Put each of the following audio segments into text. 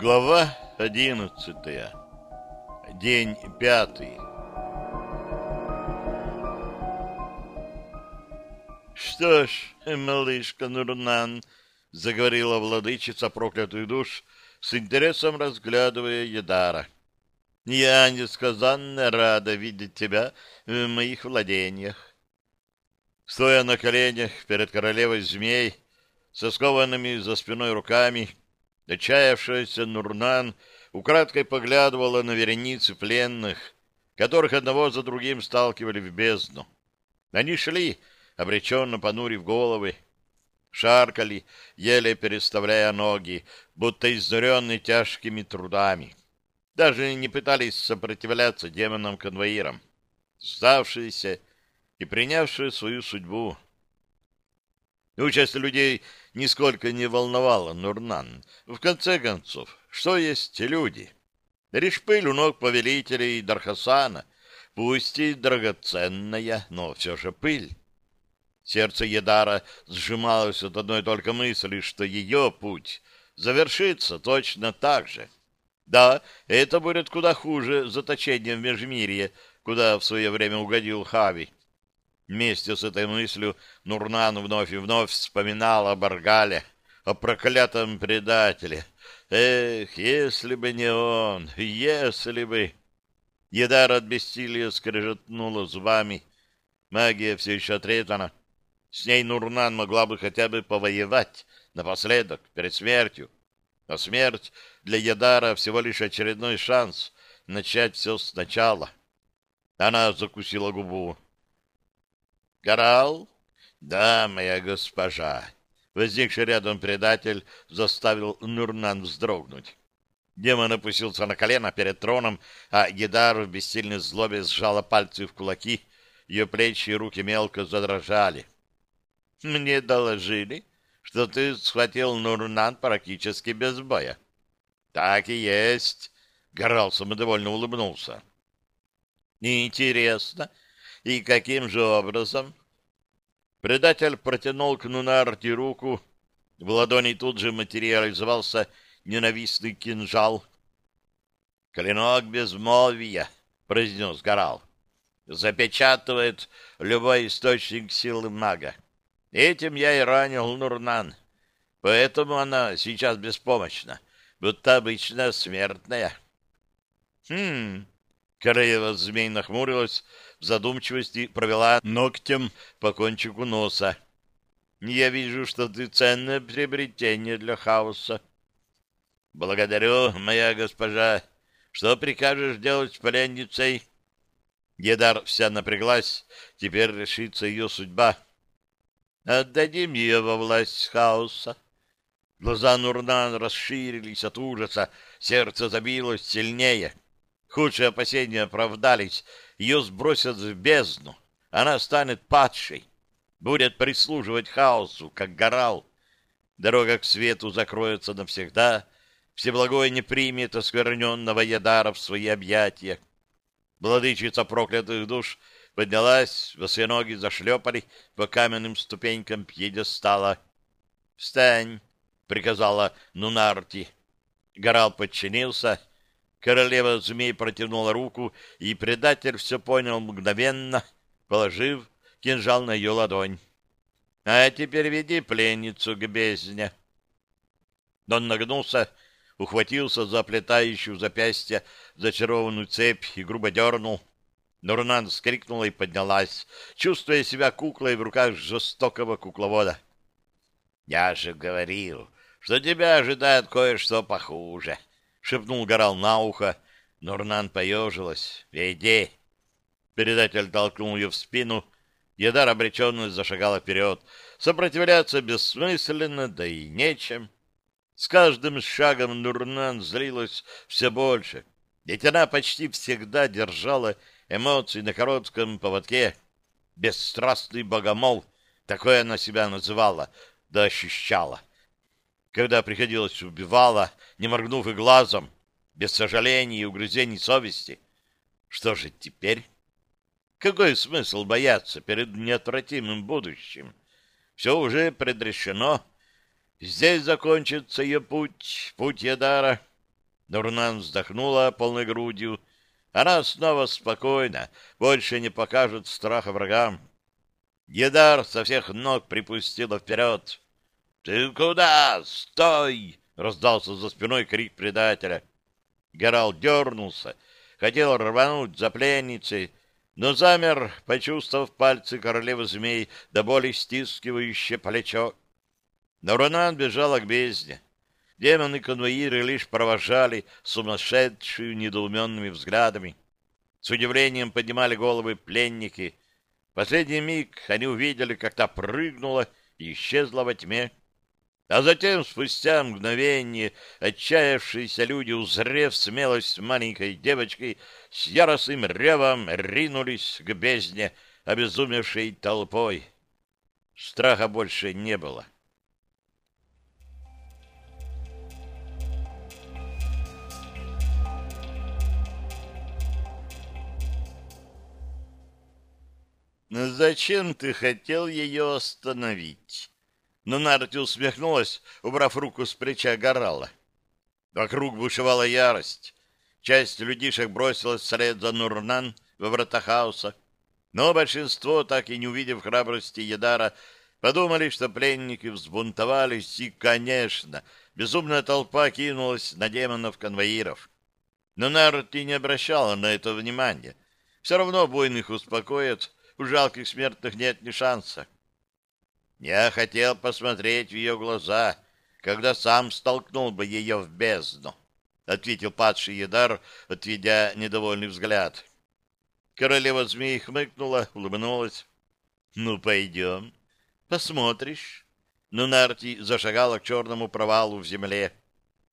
Глава одиннадцатая. День пятый. Что ж, малышка Нурнан, заговорила владычица проклятых душ, с интересом разглядывая Едара. Я несказанно рада видеть тебя в моих владениях. Стоя на коленях перед королевой змей, со скованными за спиной руками, отчаявшаяся Нурнан украдкой поглядывала на вереницы пленных, которых одного за другим сталкивали в бездну. Они шли, обреченно понурив головы, шаркали, еле переставляя ноги, будто изнуренные тяжкими трудами. Даже не пытались сопротивляться демонам-конвоирам, сдавшиеся и принявшие свою судьбу. Участь людей нисколько не волновала Нурнан. В конце концов, что есть люди? Лишь пыль у ног повелителей Дархасана, пусть и драгоценная, но все же пыль. Сердце Едара сжималось от одной только мысли, что ее путь завершится точно так же. Да, это будет куда хуже заточения в Межмирье, куда в свое время угодил Хави. Вместе с этой мыслью Нурнан вновь и вновь вспоминал о Баргале, о проклятом предателе. Эх, если бы не он, если бы... Едар от бессилия скрежетнула зубами. Магия все еще отрезана. С ней Нурнан могла бы хотя бы повоевать напоследок, перед смертью. А смерть для Ядара всего лишь очередной шанс начать все сначала. Она закусила губу. «Коралл?» «Да, моя госпожа». Возникший рядом предатель заставил Нурнан вздрогнуть. Демон опустился на колено перед троном, а Гидар в бессильной злобе сжала пальцы в кулаки, ее плечи и руки мелко задрожали. «Мне доложили, что ты схватил Нурнан практически без боя». «Так и есть», — Горал самодовольно улыбнулся. «Интересно, и каким же образом? Предатель протянул к Нунарте руку. В ладони тут же материализовался ненавистный кинжал. «Клинок безмолвия», — произнес Горал, — «запечатывает любой источник силы мага. Этим я и ранил Нурнан, поэтому она сейчас беспомощна, будто обычно смертная». «Хм...» — королева змей нахмурилась, — в задумчивости провела ногтем по кончику носа. «Я вижу, что ты ценное приобретение для хаоса». «Благодарю, моя госпожа. Что прикажешь делать с пленницей?» Едар вся напряглась, теперь решится ее судьба. «Отдадим ее во власть хаоса». Глаза Нурнан расширились от ужаса, сердце забилось сильнее. Худшие опасения оправдались, ее сбросят в бездну, она станет падшей, будет прислуживать хаосу, как горал. Дорога к свету закроется навсегда, Всеблагой не примет оскверненного Ядара в свои объятия. Владычица проклятых душ поднялась, босые ноги зашлепали по каменным ступенькам пьедестала. «Встань!» — приказала Нунарти. Горал подчинился — Королева змей протянула руку, и предатель все понял мгновенно, положив кинжал на ее ладонь. — А теперь веди пленницу к бездне. Он нагнулся, ухватился за плетающую запястье зачарованную цепь и грубо дернул. Нурнан вскрикнула и поднялась, чувствуя себя куклой в руках жестокого кукловода. — Я же говорил, что тебя ожидает кое-что похуже, —— шепнул Горал на ухо. Нурнан поежилась. «Веди!» Передатель толкнул ее в спину. Едар обреченно зашагала вперед. Сопротивляться бессмысленно, да и нечем. С каждым шагом Нурнан злилась все больше. Ведь она почти всегда держала эмоции на коротком поводке. Бесстрастный богомол, такое она себя называла, да ощущала. Когда приходилось убивала, не моргнув и глазом, без сожалений и угрызений совести. Что же теперь? Какой смысл бояться перед неотвратимым будущим? Все уже предрешено. Здесь закончится ее путь, путь Ядара. Нурнан вздохнула полной грудью. Она снова спокойна, больше не покажет страха врагам. Едар со всех ног припустила вперед. — Ты куда? Стой! — раздался за спиной крик предателя. Герал дернулся, хотел рвануть за пленницей, но замер, почувствовав пальцы королевы змей, до боли стискивающее плечо. Но Ронан бежала к бездне. Демоны-конвоиры лишь провожали сумасшедшую недоуменными взглядами. С удивлением поднимали головы пленники. В последний миг они увидели, как та прыгнула и исчезла во тьме. А затем, спустя мгновение, отчаявшиеся люди, узрев смелость маленькой девочки, с яростным ревом ринулись к бездне, обезумевшей толпой. Страха больше не было. «Зачем ты хотел ее остановить?» Но Нарти усмехнулась, убрав руку с плеча Горала. Вокруг бушевала ярость. Часть людишек бросилась вслед за Нурнан во врата хаоса. Но большинство, так и не увидев храбрости Едара, подумали, что пленники взбунтовались, и, конечно, безумная толпа кинулась на демонов-конвоиров. Но Нарти не обращала на это внимания. Все равно бойных успокоят, у жалких смертных нет ни шанса. Я хотел посмотреть в ее глаза, когда сам столкнул бы ее в бездну, — ответил падший Едар, отведя недовольный взгляд. Королева змей хмыкнула, улыбнулась. — Ну, пойдем, посмотришь. Но Нарти зашагала к черному провалу в земле.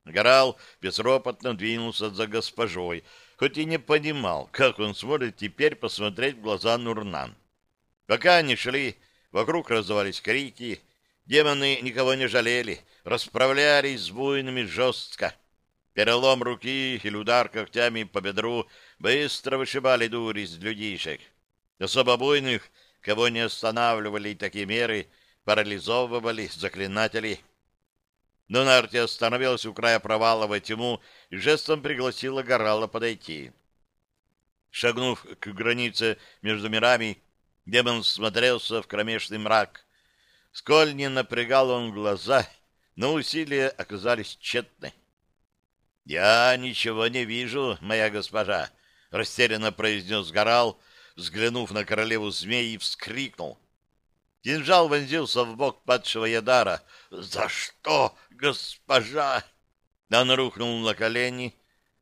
Горал безропотно двинулся за госпожой, хоть и не понимал, как он сможет теперь посмотреть в глаза Нурнан. Пока они шли, Вокруг раздавались крики. Демоны никого не жалели, расправлялись с буйными жестко. Перелом руки или удар когтями по бедру быстро вышибали дурь из людишек. Особо буйных, кого не останавливали такие меры, парализовывали заклинатели. Но Нарти остановилась у края провала во тьму и жестом пригласила Горала подойти. Шагнув к границе между мирами, Демон смотрелся в кромешный мрак. Сколь не напрягал он глаза, но усилия оказались тщетны. — Я ничего не вижу, моя госпожа, — растерянно произнес Горал, взглянув на королеву змей и вскрикнул. Кинжал вонзился в бок падшего Ядара. «За что, госпожа?» Он рухнул на колени,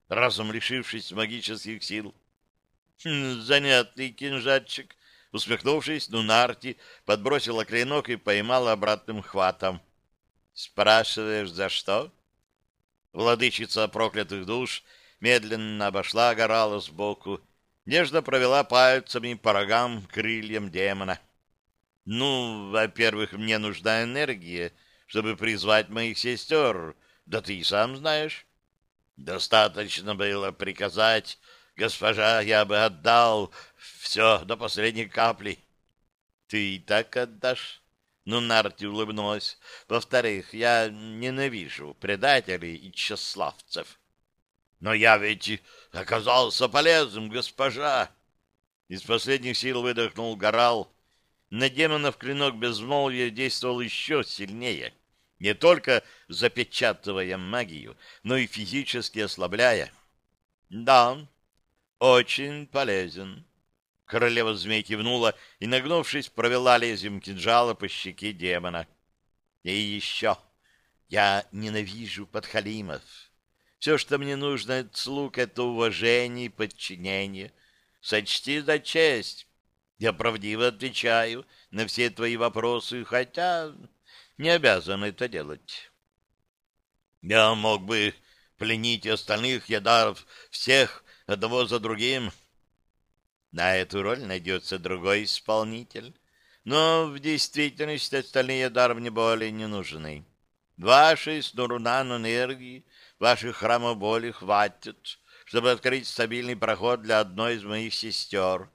разом лишившись магических сил. «Хм, «Занятный кинжальчик», Усмехнувшись, Нунарти подбросила клинок и поймала обратным хватом. «Спрашиваешь, за что?» Владычица проклятых душ медленно обошла горала сбоку, нежно провела пальцами по рогам крыльям демона. «Ну, во-первых, мне нужна энергия, чтобы призвать моих сестер, да ты и сам знаешь». «Достаточно было приказать, госпожа, я бы отдал все, до последней капли. Ты и так отдашь? Ну, Нарти улыбнулась. Во-вторых, я ненавижу предателей и тщеславцев. Но я ведь оказался полезным, госпожа. Из последних сил выдохнул Горал. На демонов клинок безмолвия действовал еще сильнее, не только запечатывая магию, но и физически ослабляя. Да, очень полезен. Королева змей кивнула и, нагнувшись, провела лезвием кинжала по щеке демона. И еще. Я ненавижу подхалимов. Все, что мне нужно от слуг, это уважение и подчинение. Сочти за честь. Я правдиво отвечаю на все твои вопросы, хотя не обязан это делать. Я мог бы пленить остальных ядаров, всех, одного за другим, — на эту роль найдется другой исполнитель. Но в действительности остальные даром мне более не нужны. Вашей с Нурунан энергии, ваших храмов боли хватит, чтобы открыть стабильный проход для одной из моих сестер.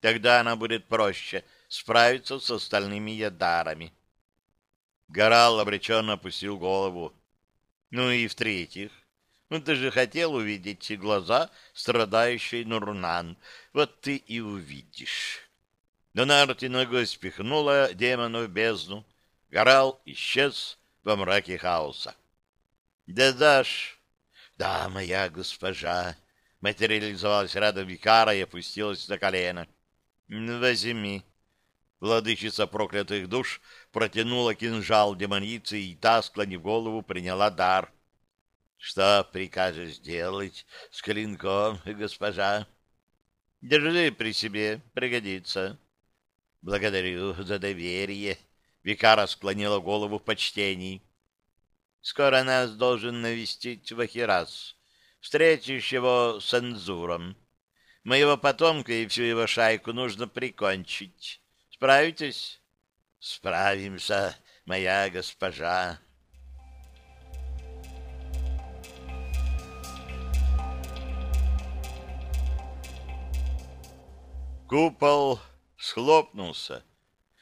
Тогда она будет проще справиться с остальными ядарами. Горал обреченно опустил голову. Ну и в-третьих, Ну, ты же хотел увидеть глаза страдающей Нурнан. Вот ты и увидишь. Но Нарти ногой спихнула демона в бездну. Горал исчез во мраке хаоса. Да дашь? Да, моя госпожа. Материализовалась рядом Викара и опустилась на колено. Возьми. Владычица проклятых душ протянула кинжал демоницы, и та, склонив голову, приняла дар. Что прикажешь делать с клинком, госпожа? Держи при себе, пригодится. Благодарю за доверие. Викара склонила голову в почтении. Скоро нас должен навестить Вахирас. Встретишь его с Анзуром. Моего потомка и всю его шайку нужно прикончить. Справитесь? Справимся, моя госпожа. Купол схлопнулся.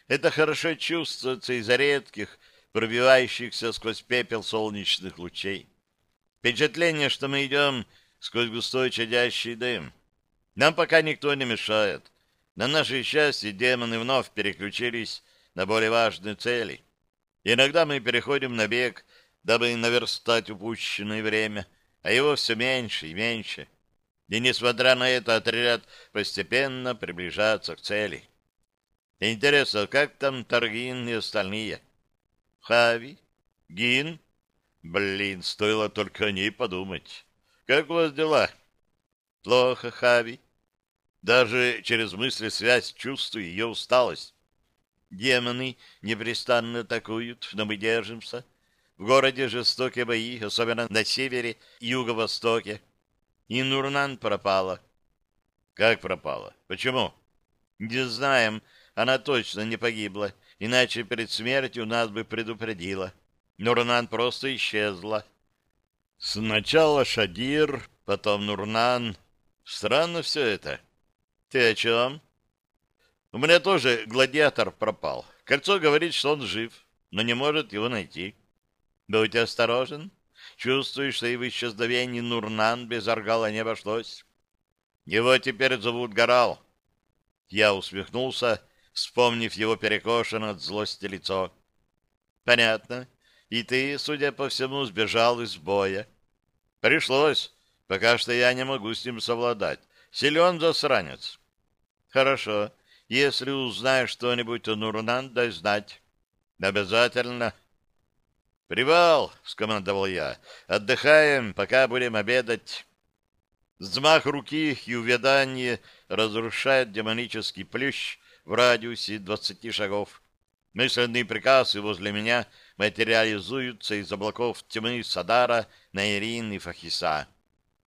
Это хорошо чувствуется из-за редких, пробивающихся сквозь пепел солнечных лучей. Впечатление, что мы идем сквозь густой чадящий дым. Нам пока никто не мешает. На наше счастье демоны вновь переключились на более важные цели. Иногда мы переходим на бег, дабы наверстать упущенное время, а его все меньше и меньше. И, несмотря на это, отряд постепенно приближается к цели. Интересно, как там Таргин и остальные? Хави? Гин? Блин, стоило только о ней подумать. Как у вас дела? Плохо, Хави. Даже через мысли связь чувствую ее усталость. Демоны непрестанно атакуют, но мы держимся. В городе жестокие бои, особенно на севере и юго-востоке. И Нурнан пропала. Как пропала? Почему? Не знаем. Она точно не погибла. Иначе перед смертью нас бы предупредила. Нурнан просто исчезла. Сначала Шадир, потом Нурнан. Странно все это. Ты о чем? У меня тоже гладиатор пропал. Кольцо говорит, что он жив, но не может его найти. Будь осторожен. Чувствуешь, что и в исчезновении Нурнан без Аргала не обошлось. Его теперь зовут Горал. Я усмехнулся, вспомнив его перекошенное от злости лицо. Понятно. И ты, судя по всему, сбежал из боя. Пришлось. Пока что я не могу с ним совладать. Силен засранец. Хорошо. Если узнаешь что-нибудь о Нурнан, дай знать. Обязательно. «Привал!» — скомандовал я. «Отдыхаем, пока будем обедать». Взмах руки и увядание разрушает демонический плющ в радиусе двадцати шагов. Мысленные приказы возле меня материализуются из облаков тьмы Садара, Наирин и Фахиса.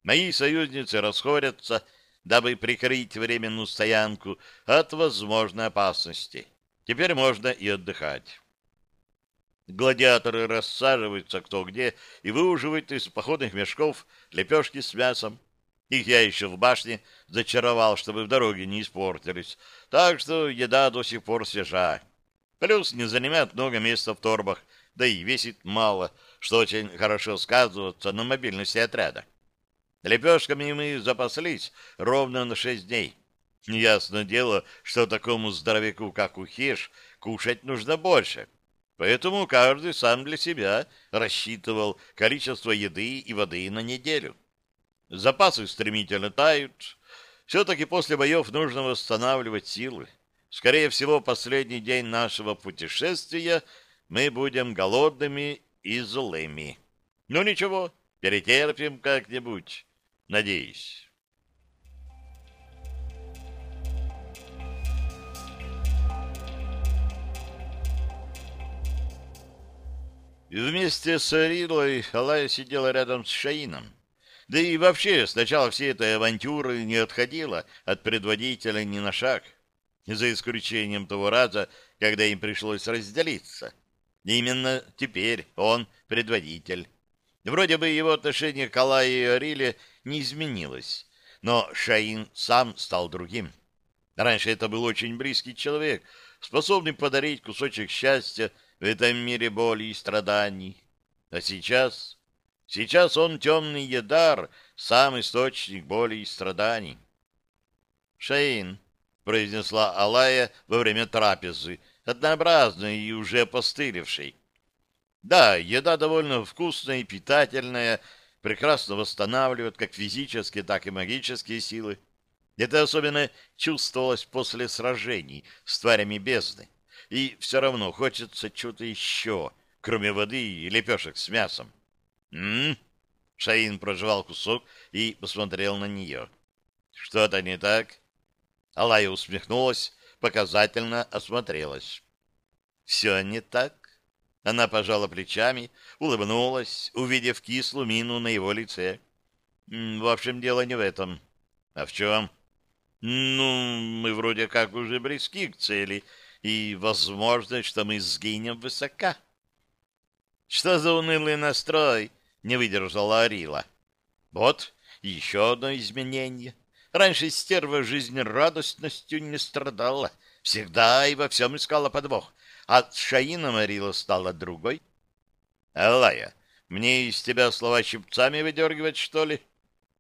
Мои союзницы расходятся, дабы прикрыть временную стоянку от возможной опасности. Теперь можно и отдыхать. Гладиаторы рассаживаются кто где и выуживают из походных мешков лепешки с мясом. Их я еще в башне зачаровал, чтобы в дороге не испортились, так что еда до сих пор свежа. Плюс не занимает много места в торбах, да и весит мало, что очень хорошо сказывается на мобильности отряда. Лепешками мы запаслись ровно на шесть дней. Ясно дело, что такому здоровяку, как Ухеш, кушать нужно больше — Поэтому каждый сам для себя рассчитывал количество еды и воды на неделю. Запасы стремительно тают. Все-таки после боев нужно восстанавливать силы. Скорее всего, последний день нашего путешествия мы будем голодными и злыми. Ну ничего, перетерпим как-нибудь, надеюсь. Вместе с Рилой Алая сидела рядом с Шаином. Да и вообще, сначала всей этой авантюры не отходила от предводителя ни на шаг, за исключением того раза, когда им пришлось разделиться. Именно теперь он предводитель. Вроде бы его отношение к Алае и Ариле не изменилось, но Шаин сам стал другим. Раньше это был очень близкий человек, способный подарить кусочек счастья в этом мире боли и страданий. А сейчас... Сейчас он темный едар, сам источник боли и страданий. «Шаин», — произнесла Алая во время трапезы, однообразной и уже постылившей. Да, еда довольно вкусная и питательная, прекрасно восстанавливает как физические, так и магические силы. Это особенно чувствовалось после сражений с тварями бездны. И все равно хочется чего-то еще, кроме воды и лепешек с мясом. «М-м-м!» Шаин прожевал кусок и посмотрел на нее. «Что-то не так?» Алая усмехнулась, показательно осмотрелась. «Все не так?» Она пожала плечами, улыбнулась, увидев кислую мину на его лице. «В общем, дело не в этом. А в чем?» «Ну, мы вроде как уже близки к цели, и возможно, что мы сгинем высока». «Что за унылый настрой?» — не выдержала Арила. «Вот еще одно изменение. Раньше стерва жизнерадостностью не страдала, всегда и во всем искала подвох, а Шаина Марила стала другой. Алая, мне из тебя слова щипцами выдергивать, что ли?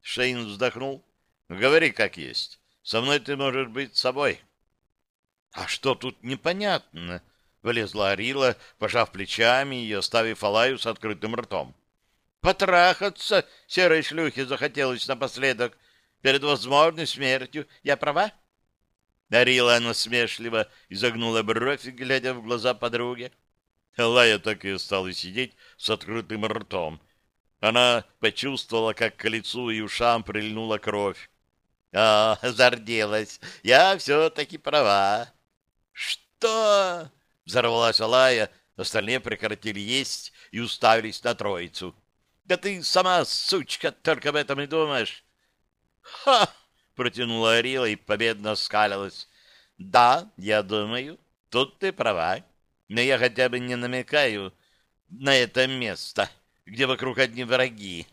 Шаин вздохнул. Говори как есть. Со мной ты можешь быть собой. А что тут непонятно? Влезла Арила, пожав плечами и оставив Алаю с открытым ртом. Потрахаться серой шлюхе захотелось напоследок перед возможной смертью. Я права? Дарила насмешливо изогнула бровь, глядя в глаза подруги. Лая так и осталась сидеть с открытым ртом. Она почувствовала, как к лицу и ушам прильнула кровь. А, зарделась. Я все-таки права. Что? Взорвалась Алая. Остальные прекратили есть и уставились на троицу. Да ты сама, сучка, только об этом и думаешь. Ха! — протянула Арила и победно скалилась. — Да, я думаю, тут ты права, но я хотя бы не намекаю на это место, где вокруг одни враги.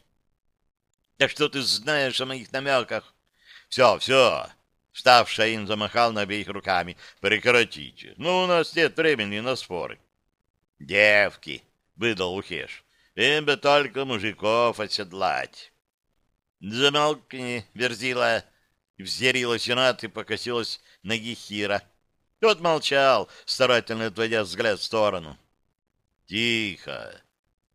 — Так что ты знаешь о моих намеках? — Все, все. Встав, Шаин замахал на обеих руками. — Прекратите. Ну, у нас нет времени на споры. — Девки, — выдал Ухеш, — им бы только мужиков оседлать. — Замолкни, Верзила, Взъярила Сенат и покосилась на Гехира. Тот молчал, старательно отводя взгляд в сторону. «Тихо!»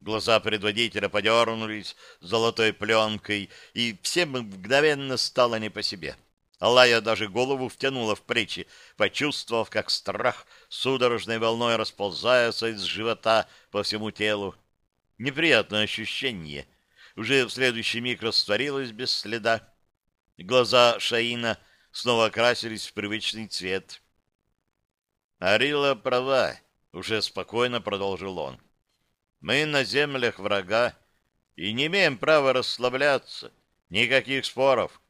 Глаза предводителя подернулись золотой пленкой, и всем мгновенно стало не по себе. Алая даже голову втянула в плечи, почувствовав, как страх судорожной волной расползается из живота по всему телу. Неприятное ощущение. Уже в следующий миг растворилось без следа. Глаза Шаина снова окрасились в привычный цвет. «Арила права», — уже спокойно продолжил он. «Мы на землях врага и не имеем права расслабляться. Никаких споров.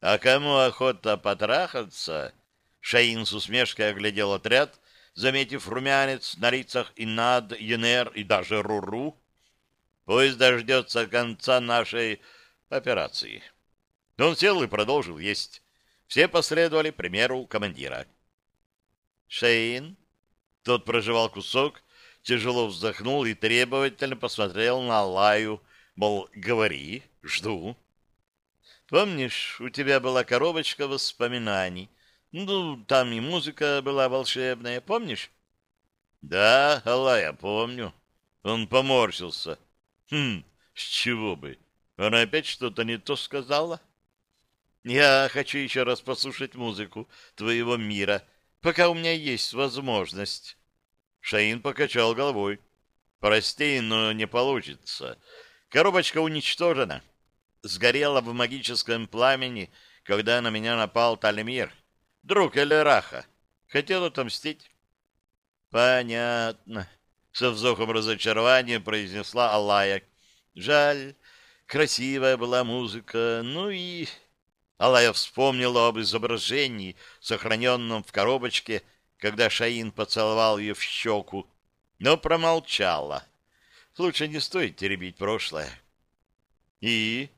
А кому охота потрахаться?» Шаин с усмешкой оглядел отряд, заметив румянец на лицах Инад, Енер и даже Руру. «Пусть дождется конца нашей операции». Он сел и продолжил есть. Все последовали примеру командира. «Шейн?» Тот прожевал кусок, тяжело вздохнул и требовательно посмотрел на Лаю, мол, говори, жду. «Помнишь, у тебя была коробочка воспоминаний? Ну, там и музыка была волшебная, помнишь?» «Да, Алая, помню». Он поморщился. «Хм, с чего бы? Она опять что-то не то сказала?» Я хочу еще раз послушать музыку твоего мира, пока у меня есть возможность. Шаин покачал головой. Прости, но не получится. Коробочка уничтожена. Сгорела в магическом пламени, когда на меня напал Талемир, друг Элераха. Хотел отомстить. Понятно. Со вздохом разочарования произнесла Алая. Жаль, красивая была музыка, ну и Алая вспомнила об изображении, сохраненном в коробочке, когда Шаин поцеловал ее в щеку, но промолчала. Лучше не стоит теребить прошлое. И?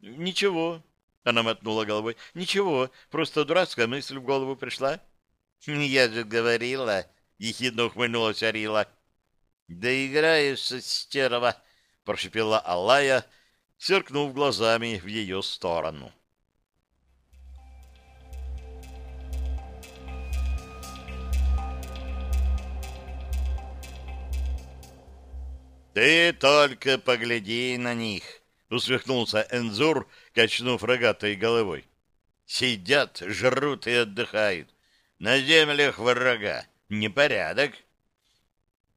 Ничего. Она мотнула головой. Ничего, просто дурацкая мысль в голову пришла. Я же говорила, ехидно ухмыльнулась Арила. Да играешься, стерва, прошипела Аллая, сверкнув глазами в ее сторону. «Ты только погляди на них!» — усмехнулся Энзур, качнув рогатой головой. «Сидят, жрут и отдыхают. На землях врага. Непорядок!»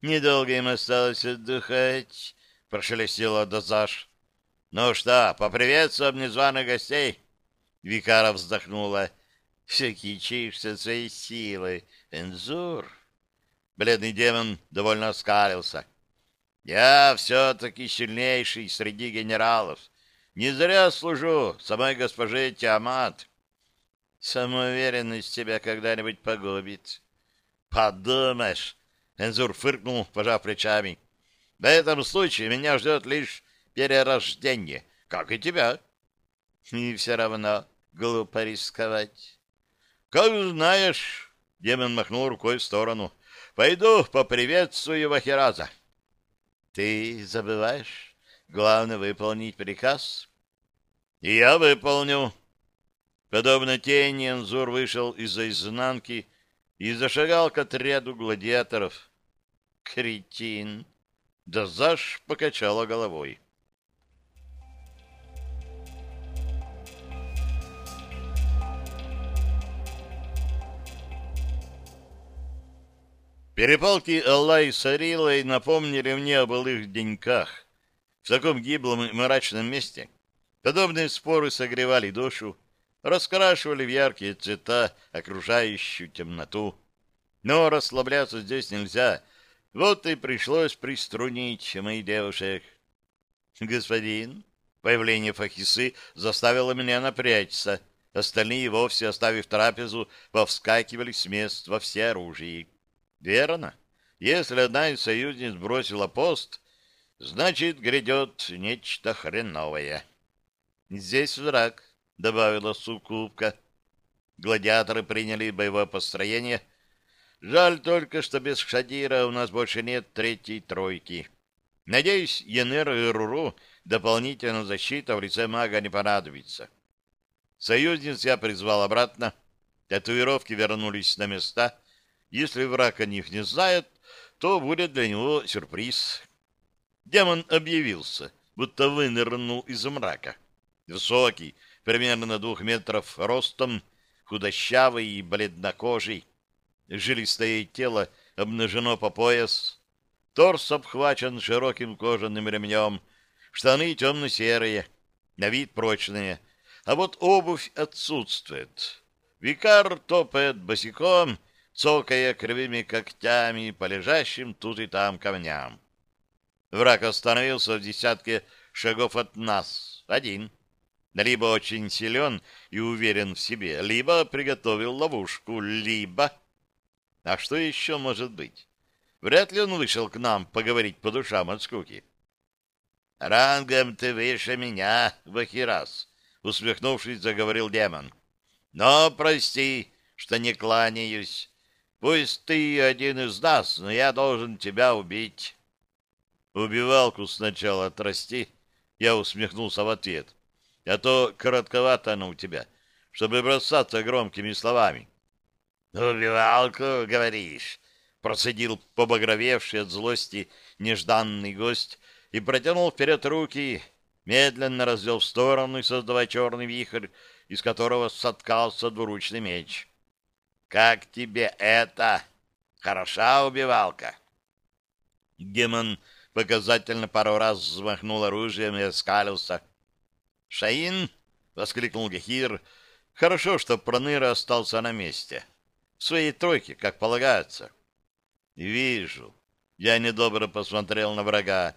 «Недолго им осталось отдыхать», — прошелестела Дозаш. «Ну что, поприветствуем незваных гостей?» Викара вздохнула. «Все кичишься своей силой, Энзур!» Бледный демон довольно оскалился. Я все-таки сильнейший среди генералов. Не зря служу самой госпоже Тиамат. Самоуверенность тебя когда-нибудь погубит. Подумаешь, Энзур фыркнул, пожав плечами. В этом случае меня ждет лишь перерождение, как и тебя. И все равно глупо рисковать. Как знаешь, демон махнул рукой в сторону. Пойду поприветствую Вахираза. Ты забываешь? Главное выполнить приказ. И я выполню. Подобно тени, Анзур вышел из-за изнанки и зашагал к отряду гладиаторов. Кретин! Дозаш покачала головой. Перепалки Аллай с Арилой напомнили мне о былых деньках. В таком гиблом и мрачном месте подобные споры согревали душу, раскрашивали в яркие цвета окружающую темноту. Но расслабляться здесь нельзя, вот и пришлось приструнить моих девушек. Господин, появление Фахисы заставило меня напрячься. Остальные, вовсе оставив трапезу, повскакивали с мест во все оружие. Верно. Если одна из союзниц бросила пост, значит, грядет нечто хреновое. Здесь враг, — добавила суккубка. Гладиаторы приняли боевое построение. Жаль только, что без Шадира у нас больше нет третьей тройки. Надеюсь, Янер и Руру дополнительная защита в лице мага не понадобится. Союзниц я призвал обратно. Татуировки вернулись на места — если враг о них не знает, то будет для него сюрприз. Демон объявился, будто вынырнул из мрака. Высокий, примерно на двух метров ростом, худощавый и бледнокожий. Жилистое тело обнажено по пояс. Торс обхвачен широким кожаным ремнем. Штаны темно-серые, на вид прочные. А вот обувь отсутствует. Викар топает босиком — цокая кривыми когтями по лежащим тут и там камням. Враг остановился в десятке шагов от нас, один. Либо очень силен и уверен в себе, либо приготовил ловушку, либо... А что еще может быть? Вряд ли он вышел к нам поговорить по душам от скуки. «Рангом ты выше меня, Вахирас», — усмехнувшись, заговорил демон. «Но прости, что не кланяюсь. Пусть ты один из нас, но я должен тебя убить. Убивалку сначала отрасти, я усмехнулся в ответ. А то коротковато она у тебя, чтобы бросаться громкими словами. Убивалку, говоришь? Процедил побагровевший от злости нежданный гость и протянул вперед руки, медленно развел в сторону, создавая черный вихрь, из которого соткался двуручный меч. Как тебе это? Хороша убивалка. Демон показательно пару раз взмахнул оружием и оскалился. «Шаин!» — воскликнул Гехир. «Хорошо, что Проныра остался на месте. В своей тройке, как полагается». «Вижу». Я недобро посмотрел на врага.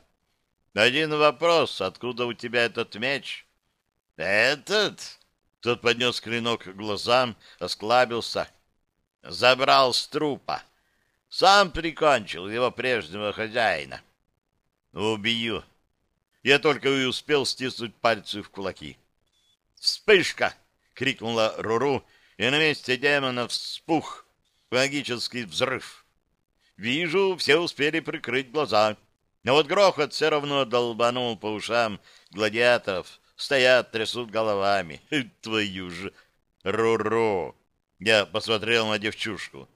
«Один вопрос. Откуда у тебя этот меч?» «Этот?» Тот поднес клинок к глазам, осклабился. Забрал с трупа. Сам прикончил его прежнего хозяина. Убью. Я только и успел стиснуть пальцы в кулаки. «Вспышка!» — крикнула Руру, и на месте демона вспух магический взрыв. Вижу, все успели прикрыть глаза. Но вот грохот все равно долбанул по ушам гладиаторов. Стоят, трясут головами. Твою же! Ру-ру! Я посмотрел на девчушку.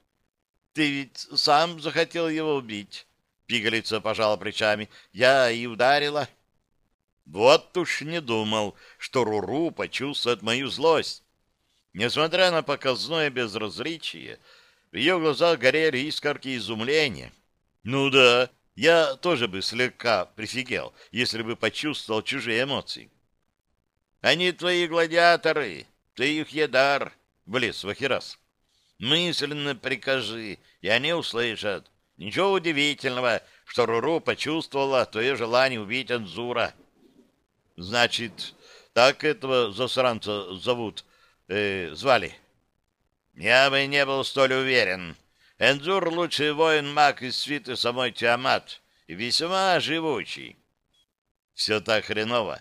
Ты ведь сам захотел его убить. Пигалица пожала плечами. Я и ударила. Вот уж не думал, что Руру почувствует мою злость. Несмотря на показное безразличие, в ее глазах горели искорки изумления. Ну да, я тоже бы слегка прифигел, если бы почувствовал чужие эмоции. Они твои гладиаторы, ты их едар, влез Вахирас. Мысленно прикажи, и они услышат. Ничего удивительного, что Руру почувствовала твое желание убить Анзура. Значит, так этого засранца зовут, э, звали? Я бы не был столь уверен. Энзур — лучший воин-маг из свиты самой Тиамат и весьма живучий. Все так хреново.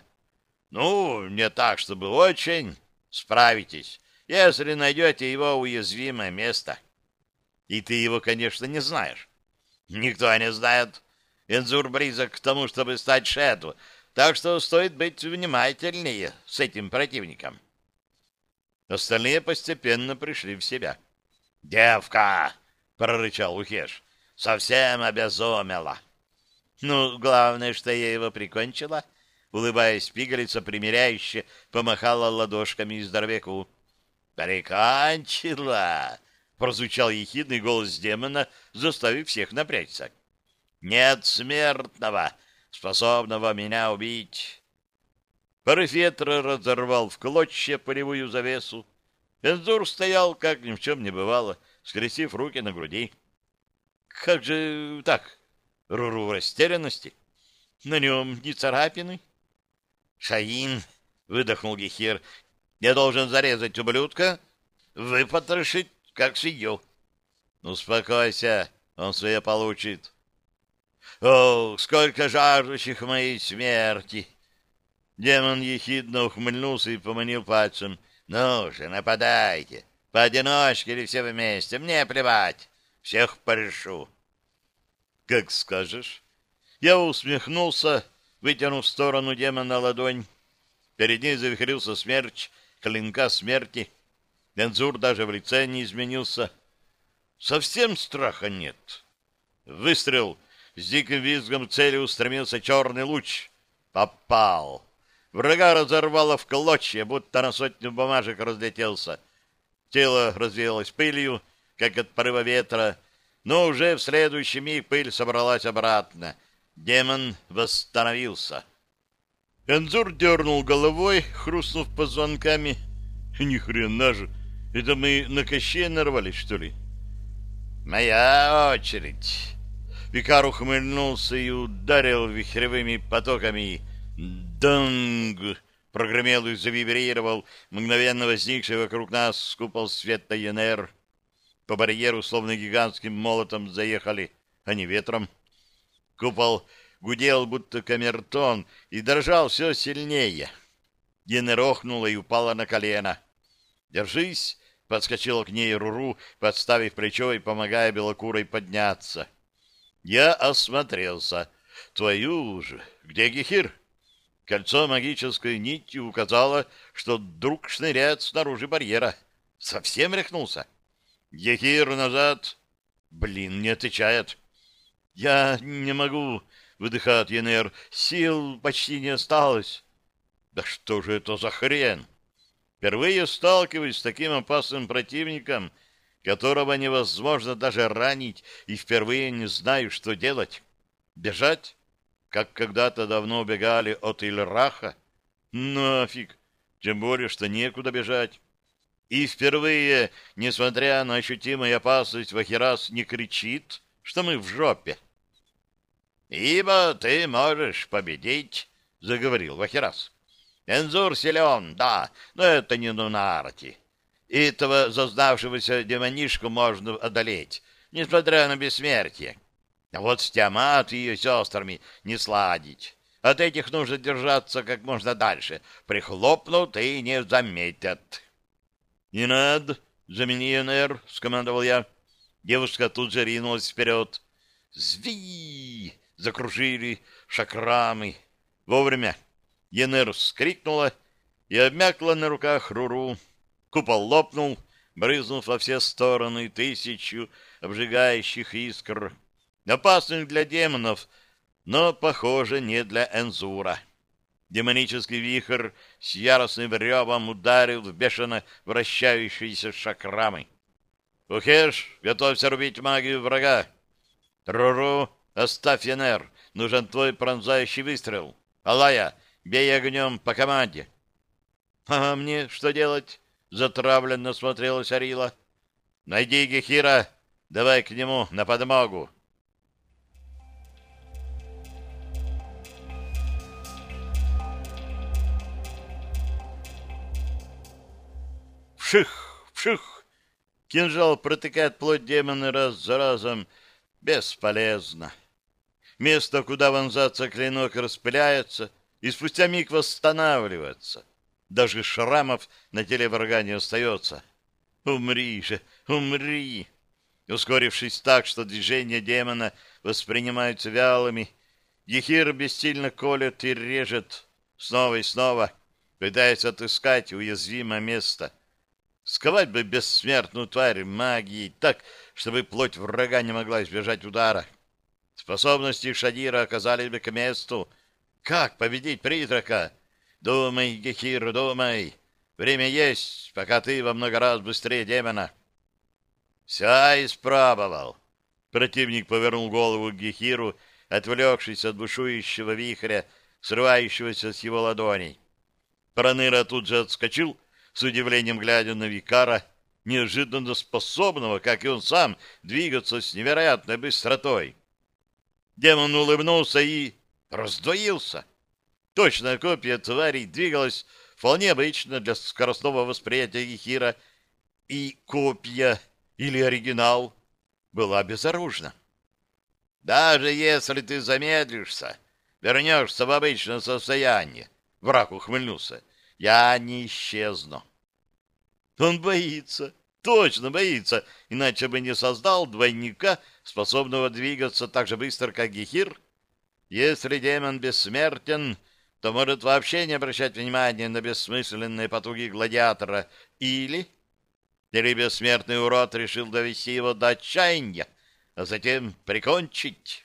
Ну, не так, чтобы очень. Справитесь, если найдете его уязвимое место. И ты его, конечно, не знаешь. Никто не знает. Энзур близок к тому, чтобы стать Шеду, так что стоит быть внимательнее с этим противником. Остальные постепенно пришли в себя. «Девка!» — прорычал Ухеш. «Совсем обезумела!» «Ну, главное, что я его прикончила!» Улыбаясь, пигалица примиряюще помахала ладошками здоровяку. «Прикончила!» — прозвучал ехидный голос демона, заставив всех напрячься. «Нет смертного, способного меня убить!» Порыв ветра разорвал в клочья полевую завесу. Энзур стоял, как ни в чем не бывало, скрестив руки на груди. «Как же так?» Руру в растерянности. «На нем не царапины?» «Шаин!» — выдохнул Гехир. «Я должен зарезать ублюдка, выпотрошить, как свинью». «Успокойся, он свое получит». «О, сколько жаждущих моей смерти!» Демон ехидно ухмыльнулся и поманил пальцем. «Ну же, нападайте! Поодиночке или все вместе, мне плевать! Всех порешу!» «Как скажешь!» Я усмехнулся, вытянув в сторону демона ладонь. Перед ней завихрился смерч, клинка смерти. Дензур даже в лице не изменился. Совсем страха нет. Выстрел. С диким визгом цели устремился черный луч. Попал. Врага разорвало в клочья, будто на сотню бумажек разлетелся. Тело развеялось пылью, как от порыва ветра, но уже в следующий миг пыль собралась обратно — Демон восстановился. Энзур дернул головой, хрустнув позвонками. Ни хрена же! Это мы на Кощея нарвались, что ли? Моя очередь. Викар ухмыльнулся и ударил вихревыми потоками. Данг! Прогремел и завибрировал мгновенно возникший вокруг нас купол света ЕНР. По барьеру, словно гигантским молотом, заехали, а не ветром. Купол гудел, будто камертон, и дрожал все сильнее. Дина рохнула и упала на колено. «Держись!» — подскочила к ней Руру, подставив плечо и помогая белокурой подняться. Я осмотрелся. «Твою же! Где Гехир?» Кольцо магической нитью указало, что друг шныряет снаружи барьера. Совсем рехнулся. «Гехир назад!» «Блин, не отвечает!» «Я не могу», — выдыхает Янер, — «сил почти не осталось». «Да что же это за хрен?» Впервые сталкиваюсь с таким опасным противником, которого невозможно даже ранить, и впервые не знаю, что делать. Бежать? Как когда-то давно убегали от Ильраха? Нафиг! Тем более, что некуда бежать. И впервые, несмотря на ощутимую опасность, Вахирас не кричит, что мы в жопе. «Ибо ты можешь победить», — заговорил Вахирас. «Энзур силен, да, но это не Нунарти. Этого зазнавшегося демонишку можно одолеть, несмотря на бессмертие. А вот с Тиамат и ее сестрами не сладить. От этих нужно держаться как можно дальше. Прихлопнут и не заметят». «Не надо, замени НР», — скомандовал я. Девушка тут же ринулась вперед. «Зви!» Закружили шакрамы. Вовремя Енер вскрикнула и обмякла на руках Руру. Купол лопнул, брызнув во все стороны тысячу обжигающих искр, опасных для демонов, но, похоже, не для Энзура. Демонический вихрь с яростным ревом ударил в бешено вращающиеся шакрамы. «Ухеш, готовься рубить магию врага!» «Руру, оставь Янер, нужен твой пронзающий выстрел!» «Алая, бей огнем по команде!» «А мне что делать?» — затравленно смотрелась Арила. «Найди Гехира, давай к нему на подмогу!» Вших! Вших! Кинжал протыкает плоть демона раз за разом. Бесполезно. Место, куда вонзаться клинок, распыляется и спустя миг восстанавливается. Даже шрамов на теле врага не остается. Умри же, умри! Ускорившись так, что движения демона воспринимаются вялыми, Ехир бессильно колет и режет снова и снова, пытаясь отыскать уязвимое место. Сковать бы бессмертную тварь магией так, чтобы плоть врага не могла избежать удара. Способности Шадира оказались бы к месту. Как победить призрака? Думай, Гехир, думай. Время есть, пока ты во много раз быстрее демона. Все испробовал. Противник повернул голову к Гехиру, отвлекшись от бушующего вихря, срывающегося с его ладоней. Проныра тут же отскочил, с удивлением глядя на Викара, неожиданно способного, как и он сам, двигаться с невероятной быстротой. Демон улыбнулся и раздвоился. Точная копия тварей двигалась вполне обычно для скоростного восприятия Гехира, и копия или оригинал была безоружна. Даже если ты замедлишься, вернешься в обычное состояние, враг ухмыльнулся, я не исчезну. Он боится, точно боится, иначе бы не создал двойника, способного двигаться так же быстро, как Гехир. Если демон бессмертен, то может вообще не обращать внимания на бессмысленные потуги гладиатора. Или... Или бессмертный урод решил довести его до отчаяния, а затем прикончить...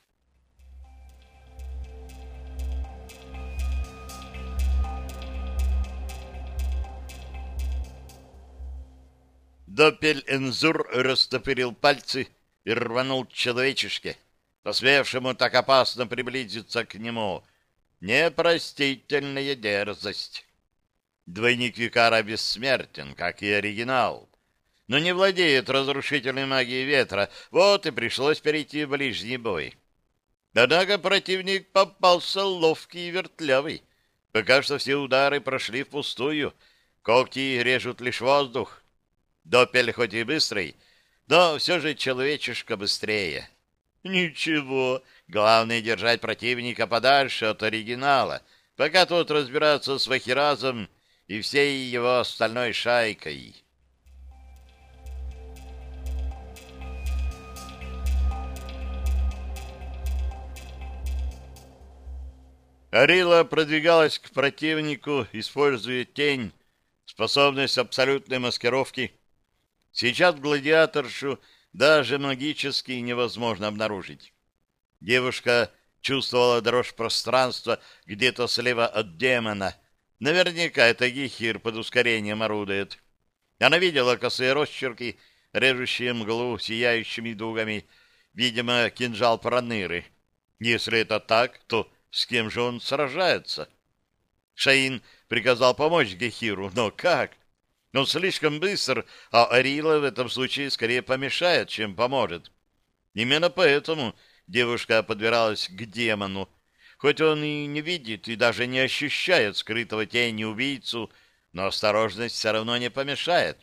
Допель-Энзур растопырил пальцы и рванул к человечешке, посмевшему так опасно приблизиться к нему. Непростительная дерзость. Двойник Викара бессмертен, как и оригинал, но не владеет разрушительной магией ветра, вот и пришлось перейти в ближний бой. Однако противник попался ловкий и вертлявый. Пока что все удары прошли впустую, когти режут лишь воздух, Допель хоть и быстрый, но все же человечишка быстрее. Ничего, главное держать противника подальше от оригинала, пока тот разбирается с Вахиразом и всей его остальной шайкой. Арила продвигалась к противнику, используя тень, способность абсолютной маскировки — Сейчас гладиаторшу даже магически невозможно обнаружить. Девушка чувствовала дрожь пространства где-то слева от демона. Наверняка это Гихир под ускорением орудует. Она видела косые росчерки, режущие мглу сияющими дугами. Видимо, кинжал проныры. Если это так, то с кем же он сражается? Шаин приказал помочь Гехиру, но как? Он слишком быстр, а Арила в этом случае скорее помешает, чем поможет. Именно поэтому девушка подбиралась к демону. Хоть он и не видит, и даже не ощущает скрытого тени убийцу, но осторожность все равно не помешает.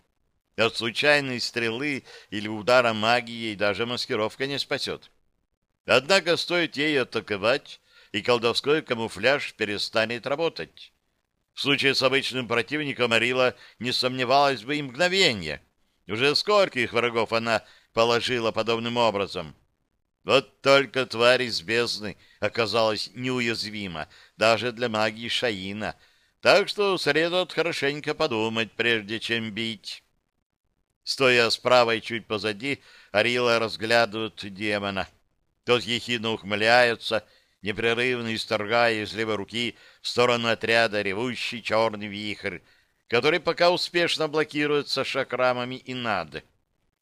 От случайной стрелы или удара магией даже маскировка не спасет. Однако стоит ей атаковать, и колдовской камуфляж перестанет работать. В случае с обычным противником Арила не сомневалась бы и мгновение. Уже скольких врагов она положила подобным образом. Вот только тварь из бездны оказалась неуязвима даже для магии Шаина, так что следует хорошенько подумать, прежде чем бить. Стоя справа и чуть позади, Арила разглядывает демона. Тот ехидно ухмыляется, непрерывно исторгая из левой руки в сторону отряда ревущий черный вихрь, который пока успешно блокируется шакрамами и нады.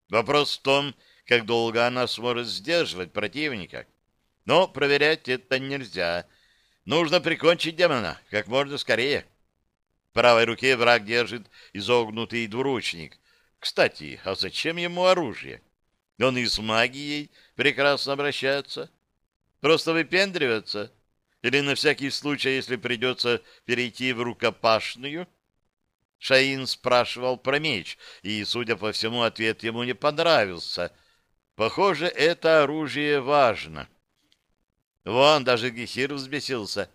Вопрос в том, как долго она сможет сдерживать противника. Но проверять это нельзя. Нужно прикончить демона как можно скорее. В правой руке враг держит изогнутый двуручник. Кстати, а зачем ему оружие? Он и с магией прекрасно обращается. Просто выпендривается? Или на всякий случай, если придется перейти в рукопашную? Шаин спрашивал про меч, и, судя по всему, ответ ему не понравился — Похоже, это оружие важно. Вон, даже Гехир взбесился.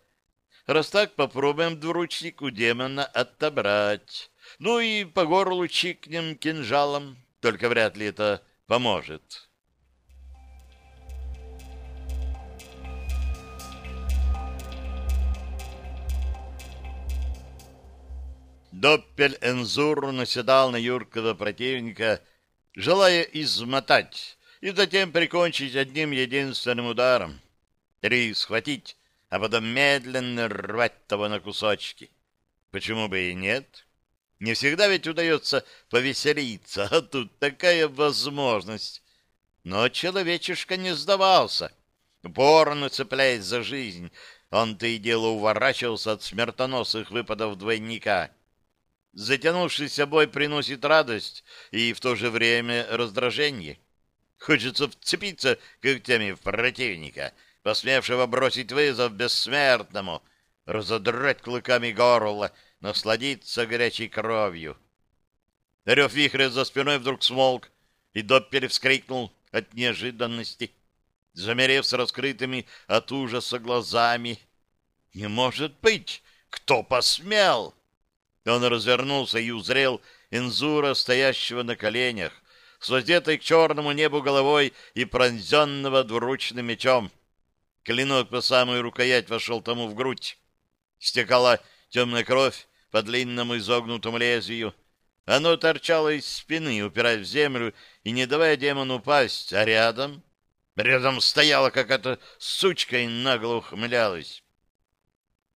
Раз так, попробуем двуручник у демона отобрать. Ну и по горлу чикнем кинжалом, только вряд ли это поможет. Доппель-Энзур наседал на юркого противника, желая измотать, и затем прикончить одним единственным ударом. Три схватить, а потом медленно рвать того на кусочки. Почему бы и нет? Не всегда ведь удается повеселиться, а тут такая возможность. Но человечишка не сдавался. Упорно цепляясь за жизнь, он то и дело уворачивался от смертоносных выпадов двойника. Затянувшийся бой приносит радость и в то же время раздражение. Хочется вцепиться когтями в противника, посмевшего бросить вызов бессмертному, разодрать клыками горло, насладиться горячей кровью. Рев вихря за спиной вдруг смолк, и Доппель вскрикнул от неожиданности, замерев с раскрытыми от ужаса глазами. «Не может быть! Кто посмел?» Он развернулся и узрел Энзура, стоящего на коленях, с воздетой к черному небу головой и пронзенного двуручным мечом. Клинок по самую рукоять вошел тому в грудь. Стекала темная кровь по длинному изогнутому лезвию. Оно торчало из спины, упираясь в землю и не давая демону упасть, а рядом... Рядом стояла какая-то сучка и нагло ухмылялась.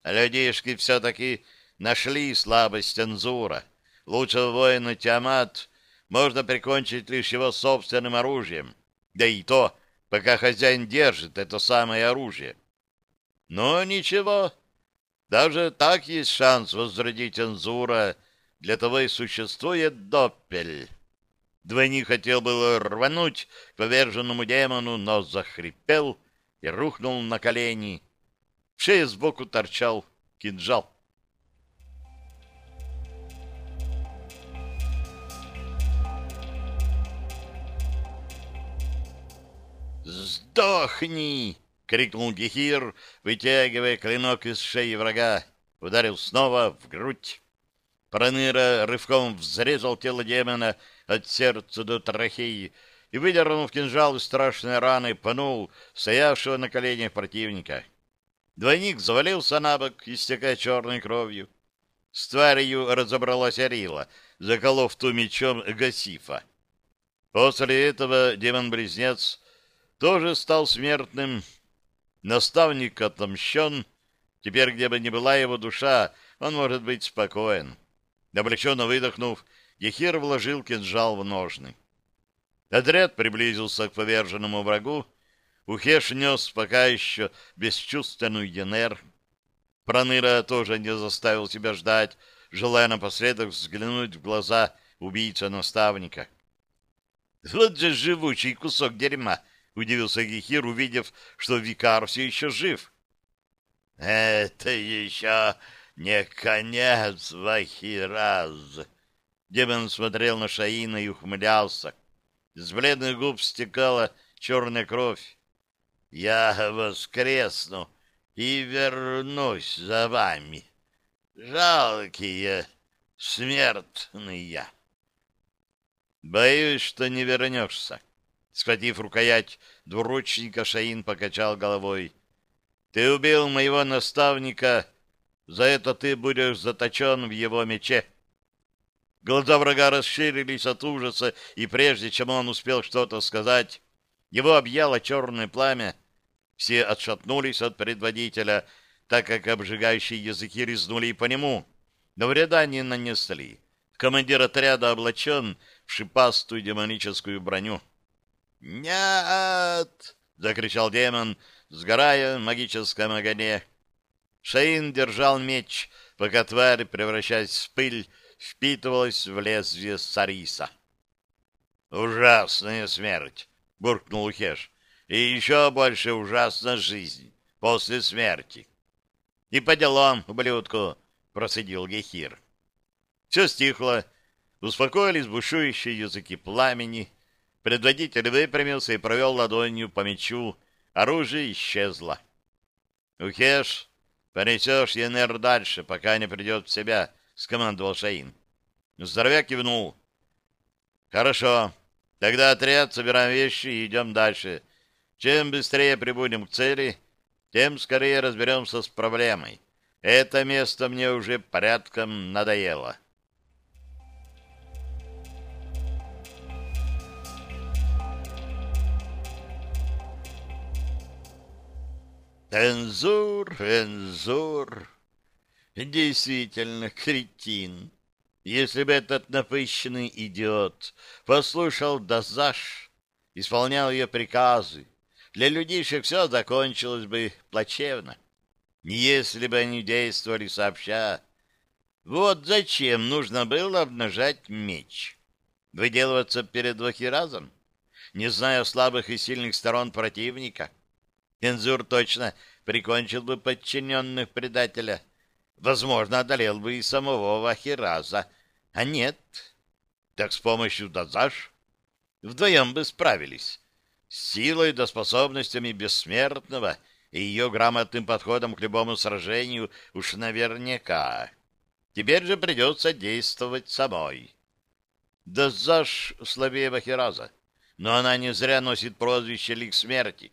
Людишки все-таки нашли слабость Анзура. Лучшего воина Тиамат можно прикончить лишь его собственным оружием. Да и то, пока хозяин держит это самое оружие. Но ничего, даже так есть шанс возродить Анзура, для того и существует Доппель. Двойник хотел было рвануть к поверженному демону, но захрипел и рухнул на колени. В шее сбоку торчал кинжал. «Сдохни!» — крикнул Гехир, вытягивая клинок из шеи врага. Ударил снова в грудь. Проныра рывком взрезал тело демона от сердца до трахеи и, выдернув кинжал из страшной раны, пнул стоявшего на коленях противника. Двойник завалился на бок, истекая черной кровью. С тварью разобралась Арила, заколов ту мечом Гасифа. После этого демон-близнец тоже стал смертным. Наставник отомщен. Теперь, где бы ни была его душа, он может быть спокоен. Облегченно выдохнув, Ехир вложил кинжал в ножны. Отряд приблизился к поверженному врагу. Ухеш нес пока еще бесчувственную Енер. Проныра тоже не заставил себя ждать, желая напоследок взглянуть в глаза убийца наставника. Вот же живучий кусок дерьма! — удивился Гехир, увидев, что Викар все еще жив. — Это еще не конец, Вахираз! Демон смотрел на Шаина и ухмылялся. С бледных губ стекала черная кровь. — Я воскресну и вернусь за вами. Жалкие смертные. Боюсь, что не вернешься. Схватив рукоять двуручника, Шаин покачал головой. «Ты убил моего наставника, за это ты будешь заточен в его мече». Глаза врага расширились от ужаса, и прежде чем он успел что-то сказать, его объяло черное пламя. Все отшатнулись от предводителя, так как обжигающие языки резнули и по нему, но вреда не нанесли. Командир отряда облачен в шипастую демоническую броню. «Нет!» — закричал демон, сгорая в магическом огне. Шаин держал меч, пока тварь, превращаясь в пыль, впитывалась в лезвие Сариса. «Ужасная смерть!» — буркнул Хеш. «И еще больше ужасна жизнь после смерти». «И по делам, ублюдку!» — процедил Гехир. Все стихло, успокоились бушующие языки пламени. Предводитель выпрямился и провел ладонью по мечу. Оружие исчезло. «Ухеш, понесешь ЕНР дальше, пока не придет в себя», — скомандовал Шаин. Здоровяк кивнул. «Хорошо. Тогда отряд, собираем вещи и идем дальше. Чем быстрее прибудем к цели, тем скорее разберемся с проблемой. Это место мне уже порядком надоело». Энзур, Энзур. Действительно, кретин. Если бы этот напыщенный идиот послушал Дазаш, исполнял ее приказы, для людишек все закончилось бы плачевно. Если бы они действовали сообща. Вот зачем нужно было обнажать меч. Выделываться перед Вахиразом, не зная слабых и сильных сторон противника — Энзур точно прикончил бы подчиненных предателя. Возможно, одолел бы и самого Вахираза. А нет. Так с помощью Дазаш вдвоем бы справились. С силой да способностями бессмертного и ее грамотным подходом к любому сражению уж наверняка. Теперь же придется действовать самой. Дазаш слабее Вахираза, но она не зря носит прозвище Лик Смерти.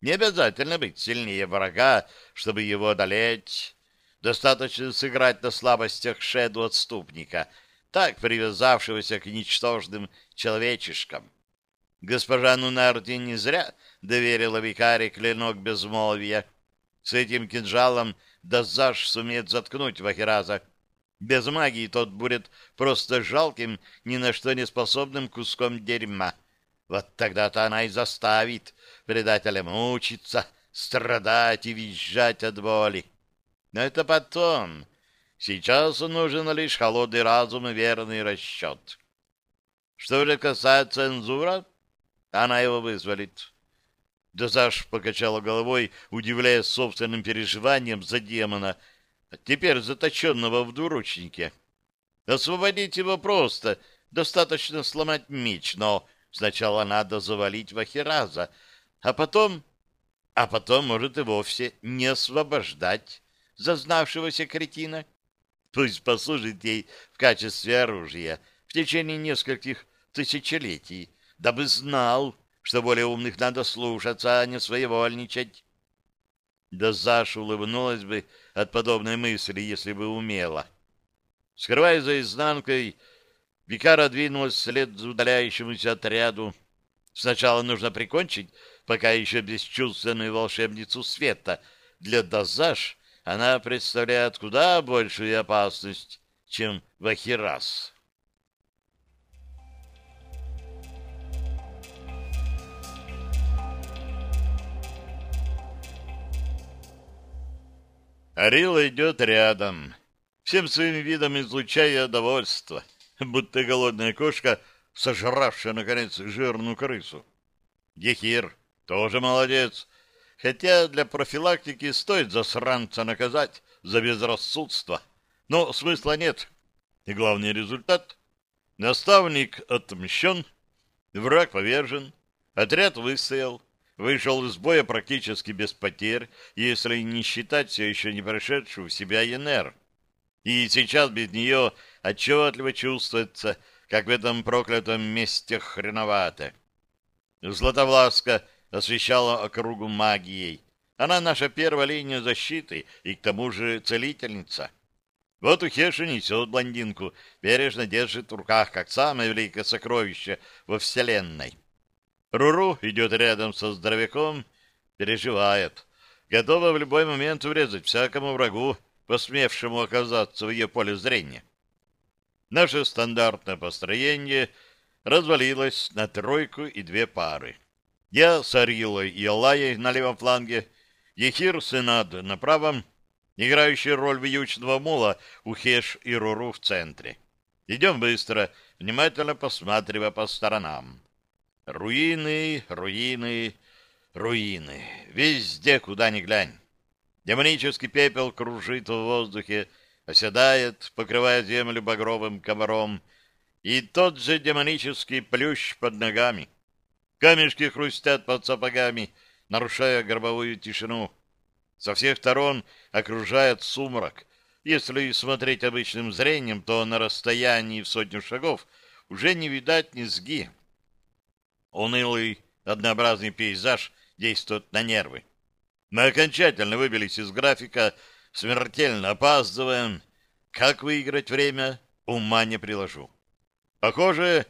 Не обязательно быть сильнее врага, чтобы его одолеть. Достаточно сыграть на слабостях шеду-отступника, так привязавшегося к ничтожным человечишкам. Госпожа Нунарти не зря доверила викаре клинок безмолвия. С этим кинжалом Дазаш сумеет заткнуть Вахираза. Без магии тот будет просто жалким, ни на что не способным куском дерьма. Вот тогда-то она и заставит предателя мучиться, страдать и визжать от боли. Но это потом. Сейчас нужен лишь холодный разум и верный расчет. Что же касается цензура, она его вызволит. Дозаш покачала головой, удивляясь собственным переживанием за демона, теперь заточенного в двуручнике. Освободить его просто, достаточно сломать меч, но Сначала надо завалить Вахираза, а потом... А потом, может, и вовсе не освобождать зазнавшегося кретина. Пусть послужит ей в качестве оружия в течение нескольких тысячелетий, дабы знал, что более умных надо слушаться, а не своевольничать. Да Заша улыбнулась бы от подобной мысли, если бы умела. Скрываясь за изнанкой, Викара двинулась вслед за удаляющемуся отряду. Сначала нужно прикончить, пока еще бесчувственную волшебницу света. Для Дазаш она представляет куда большую опасность, чем Вахирас. Арила идет рядом, всем своим видом излучая довольство — будто голодная кошка, сожравшая, наконец, жирную крысу. Гехир тоже молодец, хотя для профилактики стоит засранца наказать за безрассудство, но смысла нет. И главный результат — наставник отмщен, враг повержен, отряд выстоял, вышел из боя практически без потерь, если не считать все еще не пришедшую в себя ЕНР. И сейчас без нее отчетливо чувствуется, как в этом проклятом месте хреновато. Златовласка освещала округу магией. Она наша первая линия защиты и к тому же целительница. Вот у Хеши несет блондинку, бережно держит в руках, как самое великое сокровище во Вселенной. Руру идет рядом со здоровяком, переживает, готова в любой момент врезать всякому врагу, посмевшему оказаться в ее поле зрения. Наше стандартное построение развалилось на тройку и две пары. Я с Арилой и Аллаей на левом фланге, Ехир Сенад на правом, играющий роль вьючного мула у Хеш и Руру в центре. Идем быстро, внимательно посматривая по сторонам. Руины, руины, руины. Везде, куда ни глянь. Демонический пепел кружит в воздухе, оседает, покрывая землю багровым ковром, и тот же демонический плющ под ногами. Камешки хрустят под сапогами, нарушая горбовую тишину. Со всех сторон окружает сумрак. Если смотреть обычным зрением, то на расстоянии в сотню шагов уже не видать низги. Унылый, однообразный пейзаж действует на нервы. Мы окончательно выбились из графика, смертельно опаздываем. Как выиграть время, ума не приложу. Похоже,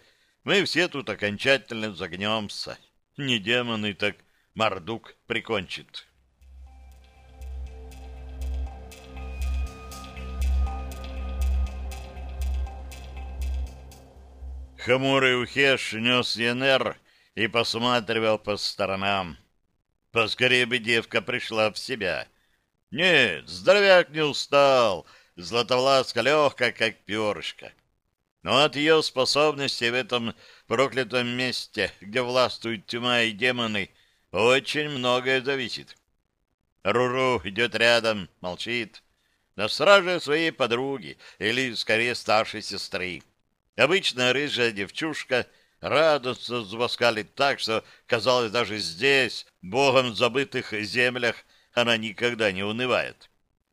мы все тут окончательно загнемся. Не демоны, так Мардук прикончит. Хмурый Ухеш нес янер и посматривал по сторонам. Поскорее бы девка пришла в себя. Нет, здоровяк не устал, златовласка легкая, как перышко. Но от ее способностей в этом проклятом месте, где властвуют тьма и демоны, очень многое зависит. Руру идет рядом, молчит. На страже своей подруги, или, скорее, старшей сестры. Обычная рыжая девчушка радостно звоскалит так, что, казалось, даже здесь, богом забытых землях, она никогда не унывает.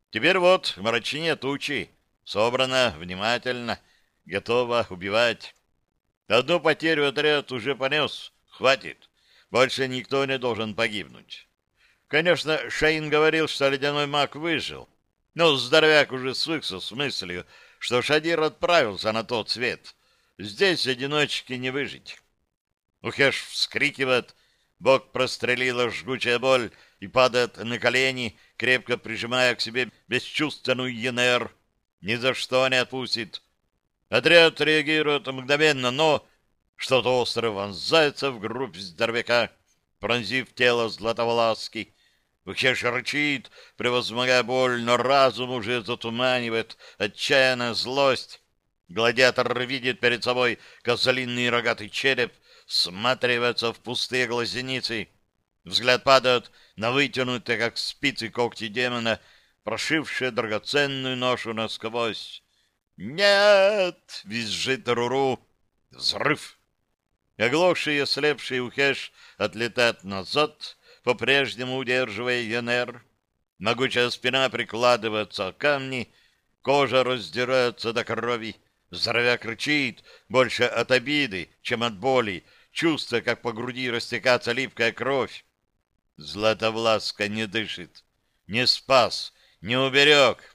Теперь вот мрачнее тучи, собрана внимательно, готова убивать. Одну потерю отряд уже понес, хватит. Больше никто не должен погибнуть. Конечно, Шейн говорил, что ледяной маг выжил, но здоровяк уже свыкся с мыслью, что Шадир отправился на тот свет. Здесь одиночки не выжить. Ухеш вскрикивает, бок прострелила жгучая боль и падает на колени, крепко прижимая к себе бесчувственную ЕНР. Ни за что не отпустит. Отряд реагирует мгновенно, но что-то острое вонзается в грудь здоровяка, пронзив тело златовласки. Ухеш рычит, превозмогая боль, но разум уже затуманивает отчаянная злость. Гладиатор видит перед собой козлиный рогатый череп, сматривается в пустые глазеницы. Взгляд падает на вытянутые, как спицы когти демона, прошившие драгоценную ношу насквозь. «Нет!» — визжит Руру. Взрыв! Оглохший и ослепший Ухеш отлетает назад, по-прежнему удерживая янер. Могучая спина прикладывается к камни, кожа раздирается до крови. Здоровяк кричит, больше от обиды, чем от боли, чувствуя, как по груди растекается липкая кровь. Златовласка не дышит, не спас, не уберег.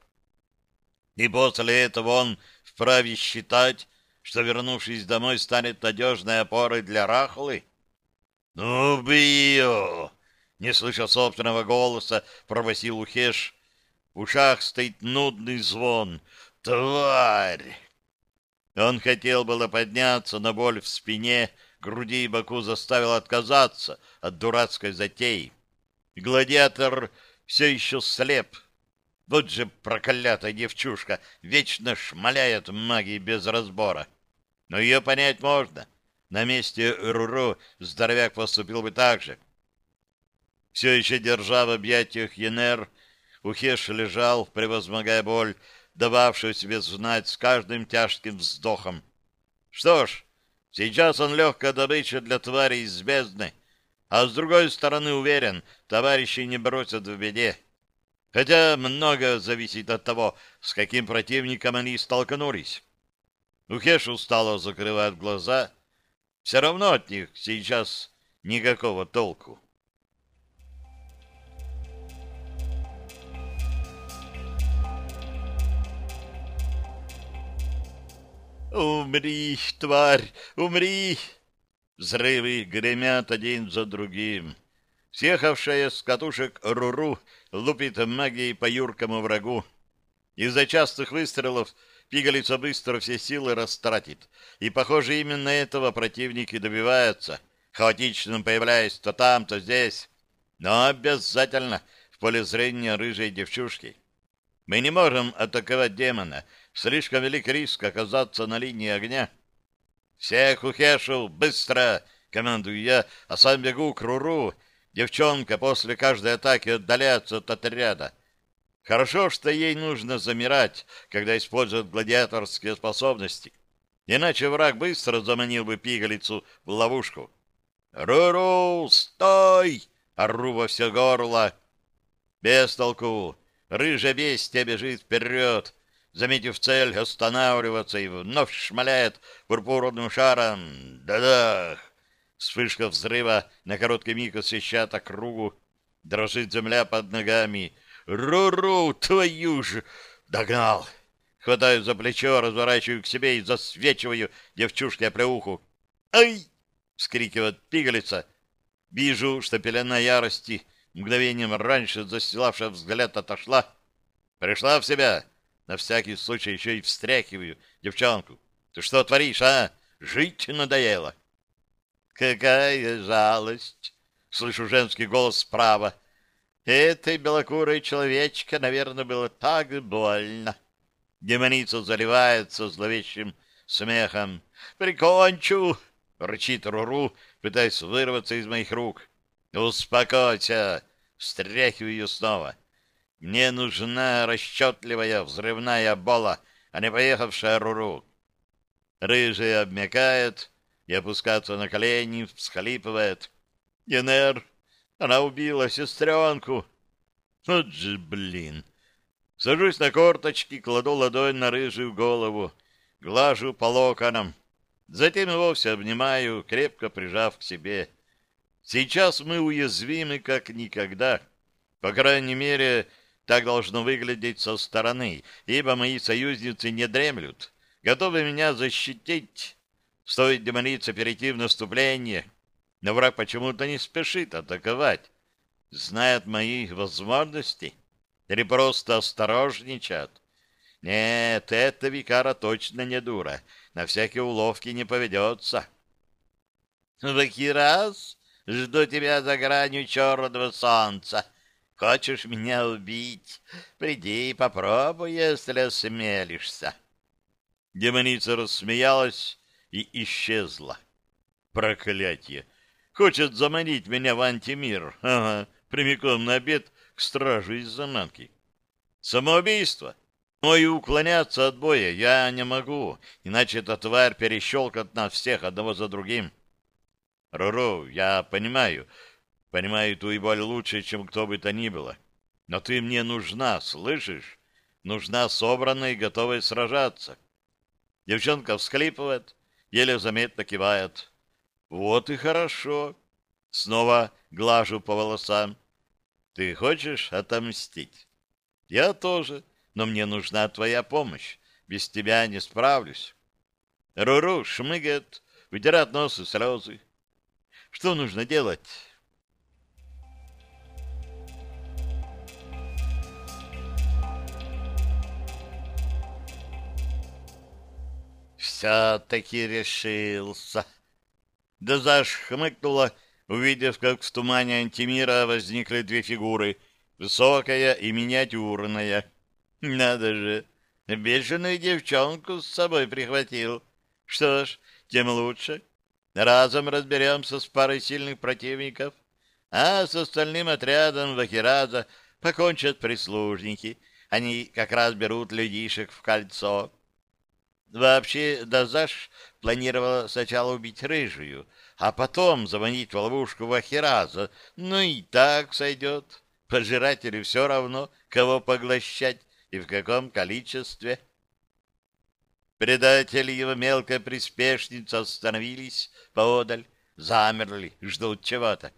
И после этого он вправе считать, что, вернувшись домой, станет надежной опорой для Рахлы? «Ну, бью!» Не слыша собственного голоса, пробасил Ухеш. В ушах стоит нудный звон. «Тварь!» Он хотел было подняться, но боль в спине, груди и боку заставил отказаться от дурацкой затеи. Гладиатор все еще слеп. Вот же проклятая девчушка вечно шмаляет магией без разбора. Но ее понять можно. На месте Руру здоровяк поступил бы так же. Все еще держа в объятиях Енер, Ухеш лежал, превозмогая боль, дававшую себе знать с каждым тяжким вздохом. Что ж, сейчас он легкая добыча для тварей из бездны, а с другой стороны уверен, товарищи не бросят в беде. Хотя многое зависит от того, с каким противником они столкнулись. Ухеш устало закрывает глаза. Все равно от них сейчас никакого толку. «Умри, тварь, умри!» Взрывы гремят один за другим. Съехавшая с катушек Руру лупит магией по юркому врагу. Из-за частых выстрелов пигалица быстро все силы растратит. И, похоже, именно этого противники добиваются, хаотично появляясь то там, то здесь. Но обязательно в поле зрения рыжей девчушки. Мы не можем атаковать демона. Слишком велик риск оказаться на линии огня. «Всех ухешу! Быстро!» — командую я, а сам бегу к Руру. Девчонка после каждой атаки отдаляется от отряда. Хорошо, что ей нужно замирать, когда использует гладиаторские способности. Иначе враг быстро заманил бы пигалицу в ловушку. «Руру, стой!» — ору во все горло. Без толку. Рыжая бестия бежит вперед, заметив цель, останавливаться и вновь шмаляет пурпурным шаром. Да-да! Вспышка взрыва на короткий миг освещает округу. Дрожит земля под ногами. Ру-ру, твою же! Догнал! Хватаю за плечо, разворачиваю к себе и засвечиваю девчушке оплеуху. «Ай!» — вскрикивает пигалица. Вижу, что пелена ярости, мгновением раньше застилавшая взгляд, отошла. Пришла в себя. На всякий случай еще и встряхиваю девчонку. Ты что творишь, а? Жить надоело. Какая жалость! Слышу женский голос справа. Этой белокурой человечке, наверное, было так больно. Демоница заливается зловещим смехом. «Прикончу!» — рычит Руру, пытаясь вырваться из моих рук. «Успокойся!» — встряхиваю ее снова. Мне нужна расчетливая взрывная бола, а не поехавшая Руру. Рыжий обмякает и опускается на колени, всхлипывает. Енер, она убила сестренку. Вот же, блин. Сажусь на корточки, кладу ладонь на рыжую голову, глажу по локонам. Затем и вовсе обнимаю, крепко прижав к себе. Сейчас мы уязвимы, как никогда. По крайней мере, так должно выглядеть со стороны, ибо мои союзницы не дремлют, готовы меня защитить. Стоит демонице перейти в наступление, но враг почему-то не спешит атаковать. Знает мои возможности или просто осторожничает. Нет, эта викара точно не дура, на всякие уловки не поведется. Вакирас, жду тебя за гранью черного солнца, Хочешь меня убить? Приди и попробуй, если осмелишься. Демоница рассмеялась и исчезла. Проклятие! Хочет заманить меня в антимир. Ага, прямиком на обед к стражу из заманки. Самоубийство. Но и уклоняться от боя я не могу, иначе эта тварь перещелкает нас всех одного за другим. Руру, я понимаю, Понимаю твою боль лучше, чем кто бы то ни было. Но ты мне нужна, слышишь? Нужна собранная и готовая сражаться. Девчонка всхлипывает, еле заметно кивает. Вот и хорошо. Снова глажу по волосам. Ты хочешь отомстить? Я тоже, но мне нужна твоя помощь. Без тебя не справлюсь. Руру шмыгает, вытирает нос и слезы. Что нужно делать? Все-таки решился. Дозаш хмыкнула, увидев, как в тумане антимира возникли две фигуры, высокая и миниатюрная. Надо же, бешеную девчонку с собой прихватил. Что ж, тем лучше. Разом разберемся с парой сильных противников, а с остальным отрядом Вахираза покончат прислужники. Они как раз берут людишек в кольцо. Вообще, Дазаш планировал сначала убить рыжую, а потом заманить в ловушку Вахираза. Ну и так сойдет. Пожирателю все равно, кого поглощать и в каком количестве. Предатели его мелкая приспешница остановились поодаль, замерли, ждут чего-то.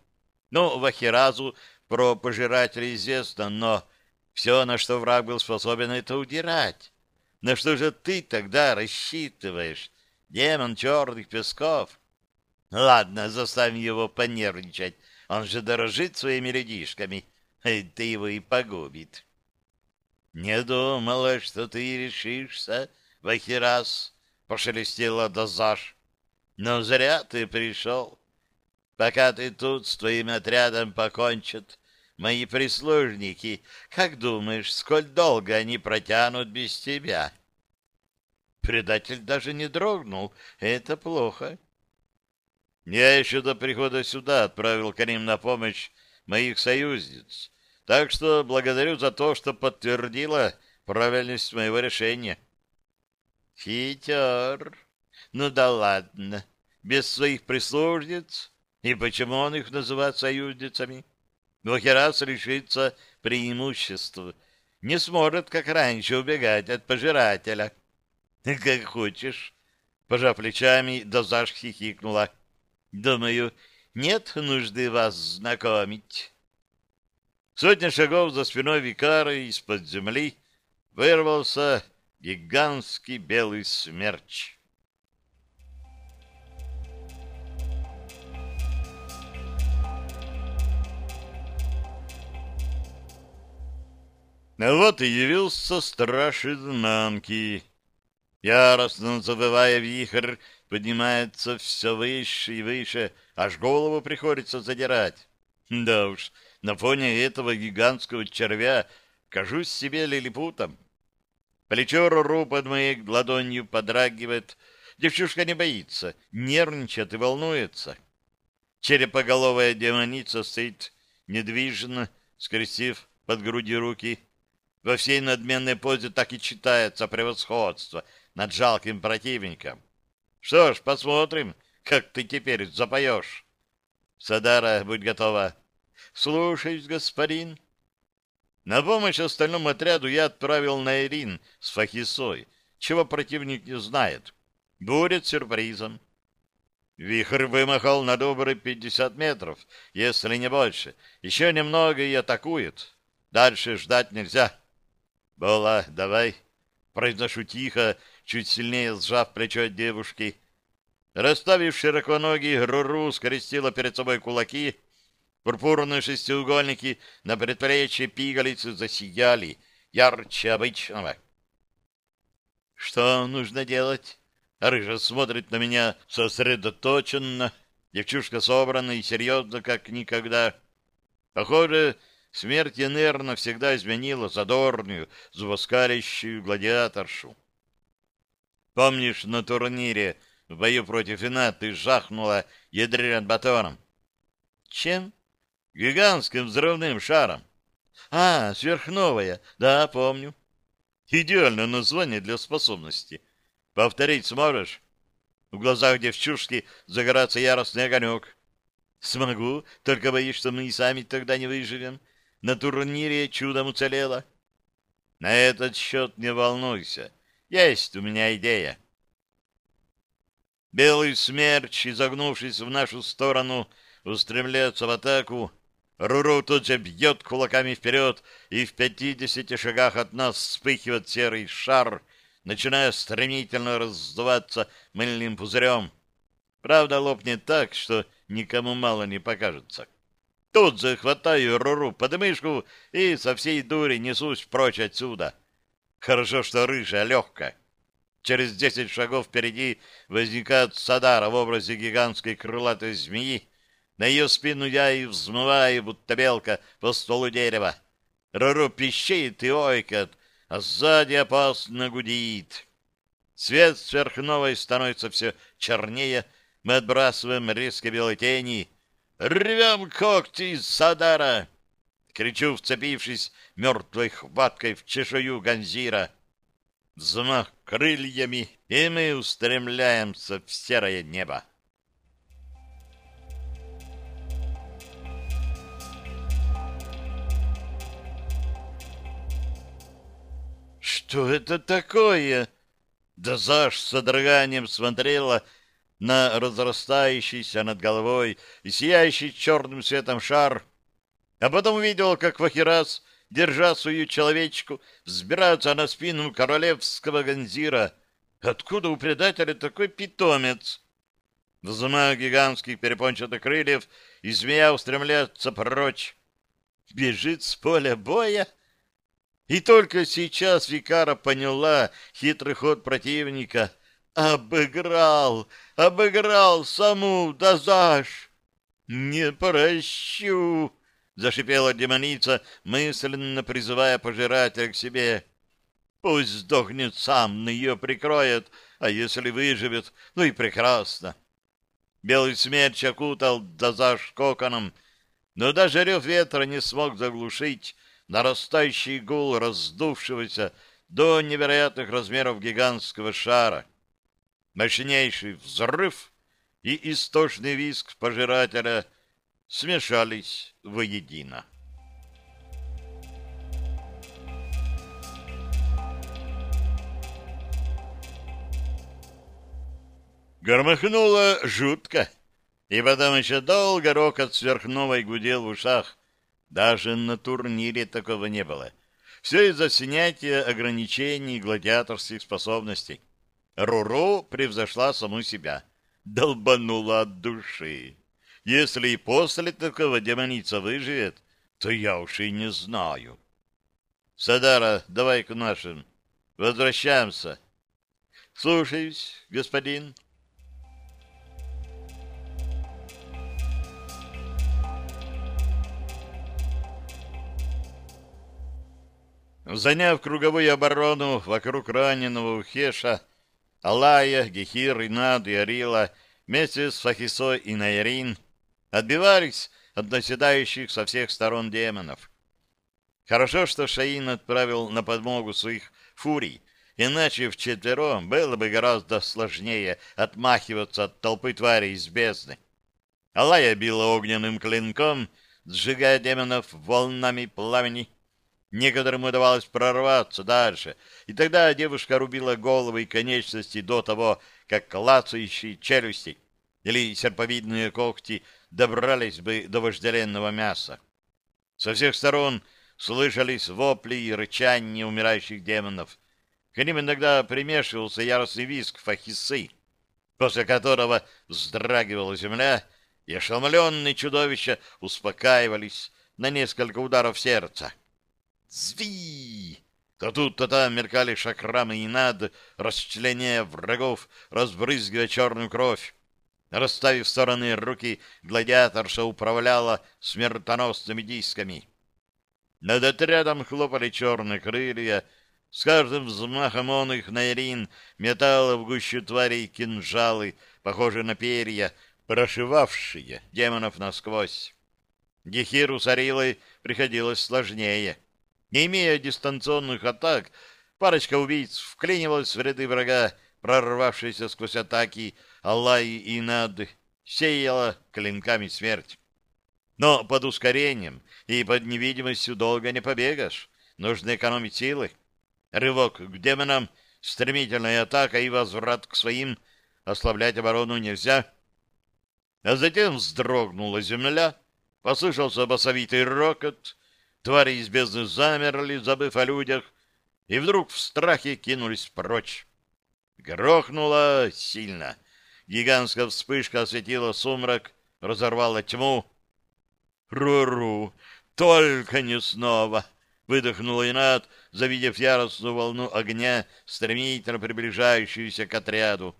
Ну, Вахиразу про пожирателя известно, но все, на что враг был способен, это удирать. На что же ты тогда рассчитываешь, демон черных песков? Ладно, заставим его понервничать. Он же дорожит своими людишками. Ты его и погубит. Не думала, что ты решишься, Вахирас, пошелестела Дозаш. Но зря ты пришел. Пока ты тут с твоим отрядом покончат, мои прислужники, как думаешь, сколь долго они протянут без тебя? Предатель даже не дрогнул. Это плохо. Я еще до прихода сюда отправил к ним на помощь моих союзниц, так что благодарю за то, что подтвердила правильность моего решения. Хитер. Ну да ладно. Без своих прислужниц? И почему он их называет союзницами? Вахерас лишится преимущества. Не сможет, как раньше, убегать от пожирателя. Как хочешь. Пожав плечами, Дозаш хихикнула. Думаю, нет нужды вас знакомить. Сотня шагов за спиной Викара из-под земли вырвался гигантский белый смерч. Ну вот и явился страж изнанки. Яростно завывая вихрь, поднимается все выше и выше, аж голову приходится задирать. Да уж, на фоне этого гигантского червя кажусь себе лилипутом. Плечо Руру под моей ладонью подрагивает. Девчушка не боится, нервничает и волнуется. Черепоголовая демоница стоит недвижно, скрестив под груди руки. Во всей надменной позе так и читается превосходство над жалким противником. Что ж, посмотрим, как ты теперь запоешь. Садара, будь готова. Слушаюсь, господин. На помощь остальному отряду я отправил на Ирин с Фахисой, чего противник не знает. Будет сюрпризом. Вихрь вымахал на добрые пятьдесят метров, если не больше. Еще немного и атакует. Дальше ждать нельзя. Бола, давай. Произношу тихо, чуть сильнее сжав плечо девушки. Расставив широко ноги, Руру скрестила перед собой кулаки. Пурпурные шестиугольники на предплечье пигалицы засияли ярче обычного. «Что нужно делать?» Рыжа смотрит на меня сосредоточенно. Девчушка собрана и серьезно, как никогда. Похоже, смерть Энерна всегда изменила задорную, звоскалящую гладиаторшу. Помнишь, на турнире в бою против Ина ты жахнула ядрен батоном? Чем? Гигантским взрывным шаром. А, сверхновая. Да, помню. Идеальное название для способности. Повторить сможешь? В глазах девчушки загорается яростный огонек. Смогу, только боюсь, что мы и сами тогда не выживем. На турнире чудом уцелела. На этот счет не волнуйся. Есть у меня идея. Белый смерч, изогнувшись в нашу сторону, устремляется в атаку. Руру тут же бьет кулаками вперед, и в пятидесяти шагах от нас вспыхивает серый шар, начиная стремительно раздуваться мыльным пузырем. Правда, лопнет так, что никому мало не покажется. Тут же Руру под мышку и со всей дури несусь прочь отсюда. Хорошо, что рыжая легкая. Через десять шагов впереди возникает Садара в образе гигантской крылатой змеи. На ее спину я и взмываю, будто белка, по стволу дерева. Руру пищит и ойкает, а сзади опасно гудит. Свет сверхновой становится все чернее, мы отбрасываем резко белой тени. «Рвем когти из Садара!» Кричу, вцепившись мертвой хваткой в чешую Ганзира. Взмах крыльями, и мы устремляемся в серое небо. «Что это такое?» Дозаж с содроганием смотрела на разрастающийся над головой и сияющий черным светом шар, а потом увидел, как Вахирас держа свою человечку, взбираются на спину королевского ганзира. Откуда у предателя такой питомец? Взмах гигантских перепончатых крыльев, и змея устремляется прочь. Бежит с поля боя? И только сейчас Викара поняла хитрый ход противника. Обыграл, обыграл саму Дазаш. Не прощу, зашипела демоница, мысленно призывая пожирателя к себе. Пусть сдохнет сам, ее прикроет, а если выживет, ну и прекрасно. Белый смерч окутал Дазаш коконом, но даже рев ветра не смог заглушить нарастающий гул раздувшегося до невероятных размеров гигантского шара. Мощнейший взрыв и истошный визг пожирателя смешались воедино. Громыхнуло жутко, и потом еще долго рокот сверхновой гудел в ушах. Даже на турнире такого не было. Все из-за снятия ограничений гладиаторских способностей. Руру превзошла саму себя. Долбанула от души. Если и после такого демоница выживет, то я уж и не знаю. Садара, давай к нашим. Возвращаемся. Слушаюсь, господин. Заняв круговую оборону вокруг раненого Ухеша, Алая, Гехир, Инад и Арила вместе с Фахисой и Найрин отбивались от наседающих со всех сторон демонов. Хорошо, что Шаин отправил на подмогу своих фурий, иначе вчетвером было бы гораздо сложнее отмахиваться от толпы тварей из бездны. Алая била огненным клинком, сжигая демонов волнами пламени, Некоторым удавалось прорваться дальше, и тогда девушка рубила головы и конечности до того, как клацающие челюсти или серповидные когти добрались бы до вожделенного мяса. Со всех сторон слышались вопли и рычания умирающих демонов. К ним иногда примешивался яростный визг фахисы, после которого вздрагивала земля, и ошеломленные чудовища успокаивались на несколько ударов сердца. Зви! То тут, то там мелькали шакрамы и над, расчленяя врагов, разбрызгивая черную кровь. Расставив в стороны руки, гладиаторша управляла смертоносными дисками. Над отрядом хлопали черные крылья, с каждым взмахом он их Найрин метала в гущу тварей кинжалы, похожие на перья, прошивавшие демонов насквозь. Гехиру с Арилой приходилось сложнее — не имея дистанционных атак, парочка убийц вклинивалась в ряды врага, прорвавшиеся сквозь атаки Аллаи и Нады, сеяла клинками смерть. Но под ускорением и под невидимостью долго не побегаешь. Нужно экономить силы. Рывок к демонам, стремительная атака и возврат к своим. Ослаблять оборону нельзя. А затем вздрогнула земля, послышался басовитый рокот, Твари из бездны замерли, забыв о людях, и вдруг в страхе кинулись прочь. Грохнуло сильно. Гигантская вспышка осветила сумрак, разорвала тьму. «Ру-ру! Только не снова!» — выдохнула Инат, завидев яростную волну огня, стремительно приближающуюся к отряду.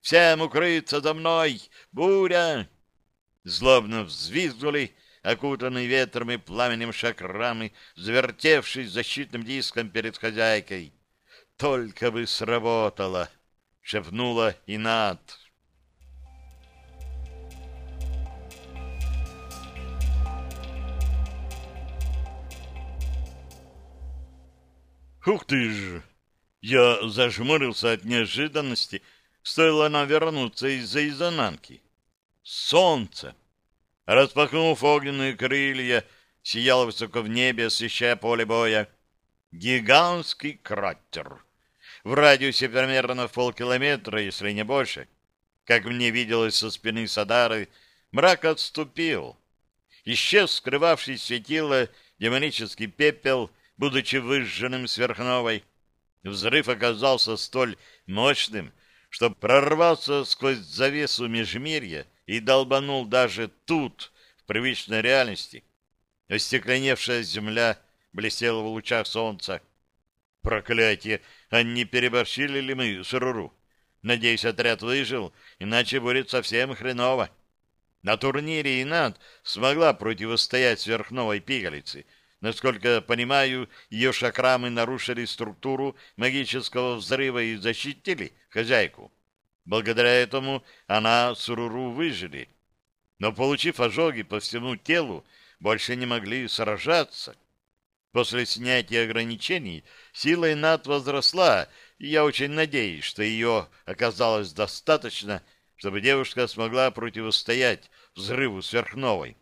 «Всем укрыться за мной! Буря!» Злобно взвизгнули, окутанный ветром и пламенем шакрамы, завертевшись защитным диском перед хозяйкой. «Только бы сработало!» — шепнула Инат. «Ух ты ж!» Я зажмурился от неожиданности, стоило нам вернуться из-за изнанки. «Солнце!» Распахнув огненные крылья, сиял высоко в небе, освещая поле боя. Гигантский кратер. В радиусе примерно в полкилометра, если не больше. Как мне виделось со спины Садары, мрак отступил. Исчез скрывавший светило демонический пепел, будучи выжженным сверхновой. Взрыв оказался столь мощным, что прорвался сквозь завесу межмирья и долбанул даже тут, в привычной реальности. Остекленевшая земля блестела в лучах солнца. Проклятие! А не переборщили ли мы с Руру? Надеюсь, отряд выжил, иначе будет совсем хреново. На турнире Инат смогла противостоять сверхновой пигалице. Насколько понимаю, ее шакрамы нарушили структуру магического взрыва и защитили хозяйку. Благодаря этому она с Руру выжили. Но, получив ожоги по всему телу, больше не могли сражаться. После снятия ограничений сила Инат возросла, и я очень надеюсь, что ее оказалось достаточно, чтобы девушка смогла противостоять взрыву сверхновой.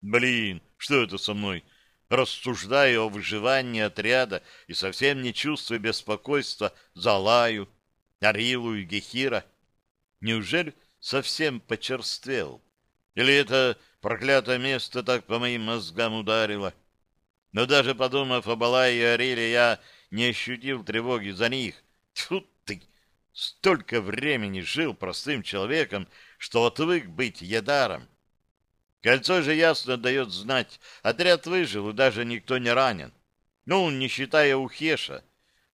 Блин, что это со мной? Рассуждаю о выживании отряда и совсем не чувствую беспокойства за Лаю, Арилу и Гехира. Неужели совсем почерствел? Или это проклятое место так по моим мозгам ударило? — но даже подумав об Алае и Ариле, я не ощутил тревоги за них. Тьфу ты! Столько времени жил простым человеком, что отвык быть едаром. Кольцо же ясно дает знать, отряд выжил, и даже никто не ранен. Ну, не считая Ухеша.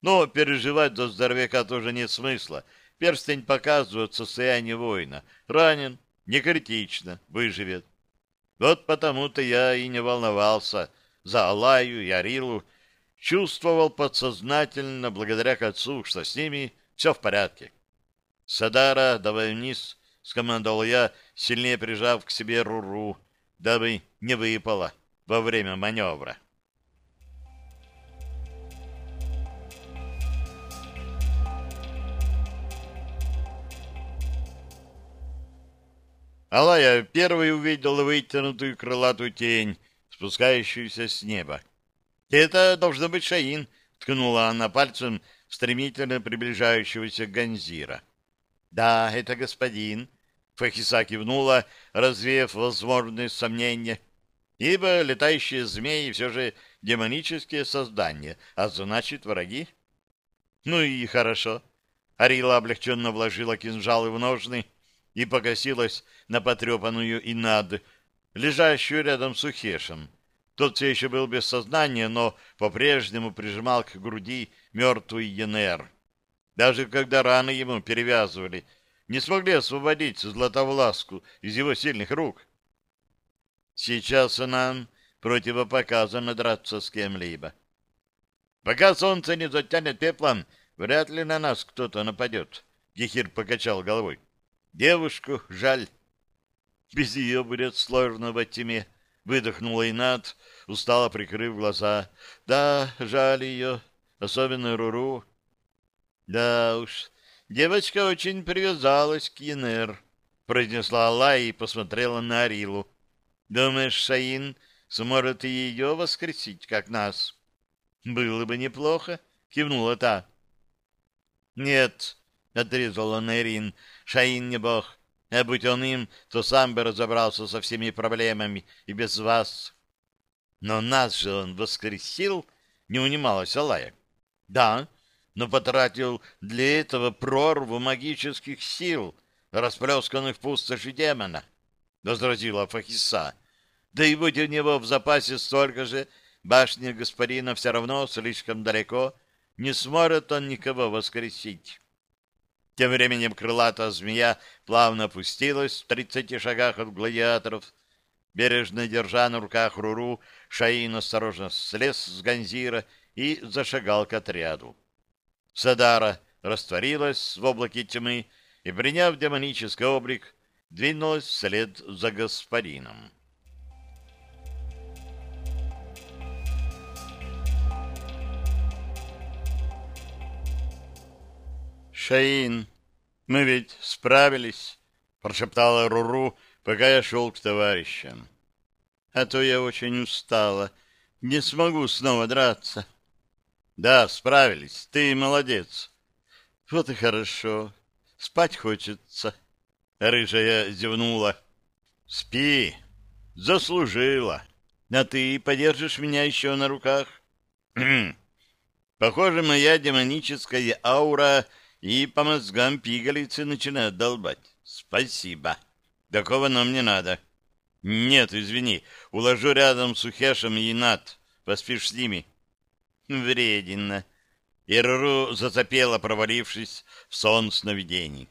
Но переживать за здоровяка тоже нет смысла. Перстень показывает состояние воина. Ранен, не критично, выживет. Вот потому-то я и не волновался, — за Алаю и Арилу, чувствовал подсознательно, благодаря отцу, что с ними все в порядке. «Садара, давай вниз», — скомандовал я, сильнее прижав к себе Руру, дабы не выпала во время маневра. Алая первый увидел вытянутую крылатую тень, спускающуюся с неба. «Это должно быть Шаин», — ткнула она пальцем стремительно приближающегося Ганзира. «Да, это господин», — Фахиса кивнула, развеяв возможные сомнения, ибо летающие змеи все же демонические создания, а значит, враги. «Ну и хорошо». Арила облегченно вложила кинжалы в ножны и покосилась на потрепанную Инад, лежащую рядом с Ухешем. Тот все еще был без сознания, но по-прежнему прижимал к груди мертвый Енер. Даже когда раны ему перевязывали, не смогли освободить Златовласку из его сильных рук. Сейчас нам противопоказано драться с кем-либо. Пока солнце не затянет пеплом, вряд ли на нас кто-то нападет. Гехир покачал головой. Девушку жаль. Без ее будет сложно во тьме. Выдохнула Инат, устало прикрыв глаза. Да, жаль ее, особенно Руру. Да уж, девочка очень привязалась к Янер, произнесла Алла и посмотрела на Арилу. Думаешь, Шаин сможет ее воскресить, как нас? Было бы неплохо, кивнула та. Нет, отрезала Нерин, Шаин не бог. А будь он им, то сам бы разобрался со всеми проблемами и без вас. Но нас же он воскресил, не унималась Алая. Да, но потратил для этого прорву магических сил, расплесканных в пустоши демона, — возразила Фахиса. Да и будь у него в запасе столько же, башня господина все равно слишком далеко, не сможет он никого воскресить. Тем временем крылатая змея плавно опустилась в тридцати шагах от гладиаторов. Бережно держа на руках Руру, Шаин осторожно слез с Ганзира и зашагал к отряду. Садара растворилась в облаке тьмы и, приняв демонический облик, двинулась вслед за господином. «Шаин, мы ведь справились», — прошептала Руру, пока я шел к товарищам. «А то я очень устала. Не смогу снова драться». «Да, справились. Ты молодец». «Вот и хорошо. Спать хочется». Рыжая зевнула. «Спи. Заслужила». А ты подержишь меня еще на руках? Похоже, моя демоническая аура и по мозгам пигалицы начинает долбать. Спасибо. Такого нам не надо. Нет, извини, уложу рядом с Ухешем и Над. Поспишь с ними. Вреденно. Ирру зацепела, провалившись в сон сновидений.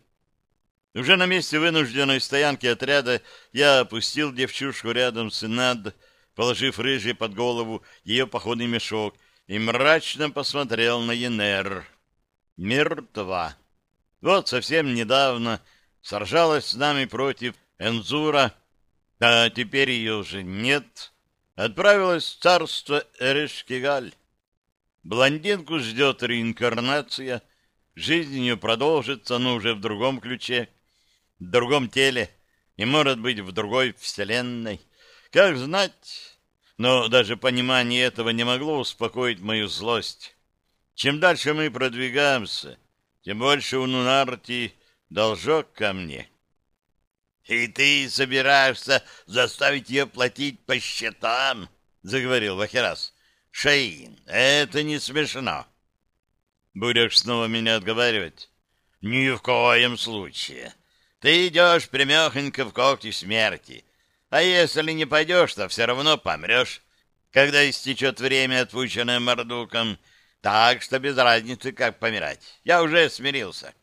Уже на месте вынужденной стоянки отряда я опустил девчушку рядом с Инад, положив рыжий под голову ее походный мешок, и мрачно посмотрел на Енер. Мертва. Вот совсем недавно сражалась с нами против Энзура, а теперь ее уже нет. Отправилась в царство Эрешкигаль. Блондинку ждет реинкарнация, жизнь ее продолжится, но уже в другом ключе, в другом теле и, может быть, в другой вселенной. Как знать, но даже понимание этого не могло успокоить мою злость. Чем дальше мы продвигаемся, тем больше у Нунарти должок ко мне. — И ты собираешься заставить ее платить по счетам? — заговорил Вахерас. — Шаин, это не смешно. — Будешь снова меня отговаривать? — Ни в коем случае. Ты идешь прямехонько в когти смерти. А если не пойдешь, то все равно помрешь, когда истечет время, отпущенное Мордуком. Так что без разницы, как помирать. Я уже смирился.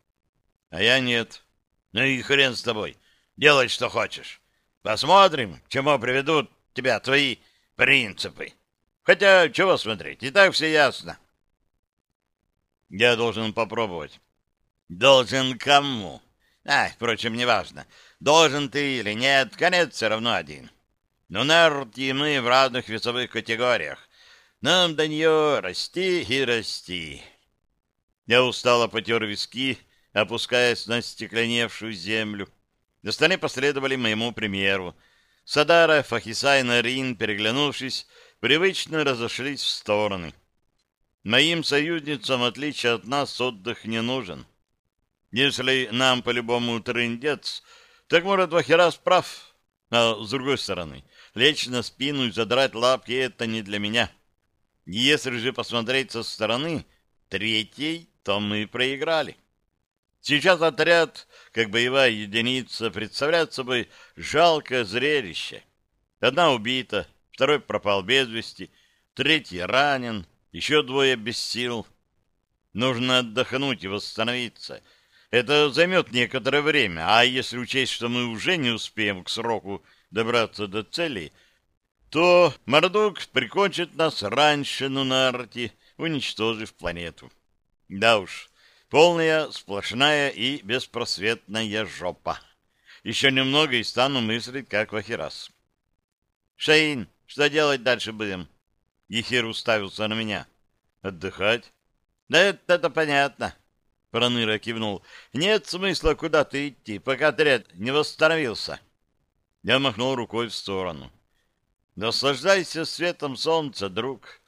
А я нет. Ну и хрен с тобой. Делай, что хочешь. Посмотрим, к чему приведут тебя твои принципы. Хотя, чего смотреть, и так все ясно. Я должен попробовать. Должен кому? А, впрочем, неважно. Должен ты или нет, конец все равно один. Но Нерт и мы в разных весовых категориях. Нам до нее расти и расти. Я устало потер виски, опускаясь на стекленевшую землю. Остальные последовали моему примеру. Садара, Фахиса и Нарин, переглянувшись, привычно разошлись в стороны. Моим союзницам, в отличие от нас, отдых не нужен. Если нам по-любому трындец, так, может, Вахирас прав. А с другой стороны, лечь на спину и задрать лапки — это не для меня. Если же посмотреть со стороны третьей, то мы проиграли. Сейчас отряд, как боевая единица, представляет собой жалкое зрелище. Одна убита, второй пропал без вести, третий ранен, еще двое без сил. Нужно отдохнуть и восстановиться. Это займет некоторое время, а если учесть, что мы уже не успеем к сроку добраться до цели, то Мордук прикончит нас раньше Нунарти, уничтожив планету. Да уж, Полная, сплошная и беспросветная жопа. Еще немного и стану мыслить, как Вахирас. «Шаин, что делать дальше будем?» Ехир уставился на меня. «Отдыхать?» «Да это, это понятно», — Проныра кивнул. «Нет смысла куда-то идти, пока отряд не восстановился». Я махнул рукой в сторону. «Наслаждайся светом солнца, друг,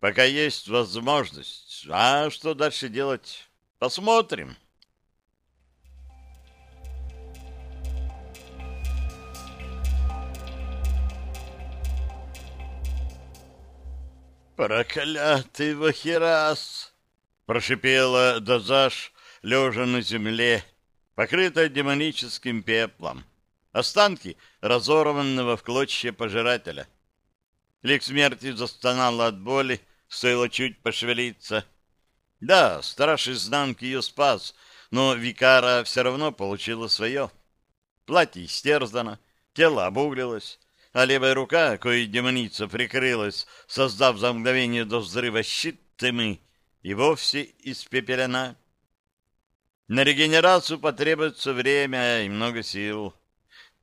пока есть возможность. А что дальше делать?» Посмотрим. «Проклятый Вахирас!» — прошипела Дазаш, лежа на земле, покрытая демоническим пеплом. Останки разорванного в клочья пожирателя. Лик смерти застонала от боли, стоило чуть пошевелиться — да, страж изнанки ее спас, но Викара все равно получила свое. Платье истерзано, тело обуглилось, а левая рука, кое демоница прикрылась, создав за мгновение до взрыва щит тымы, и вовсе испепелена. На регенерацию потребуется время и много сил.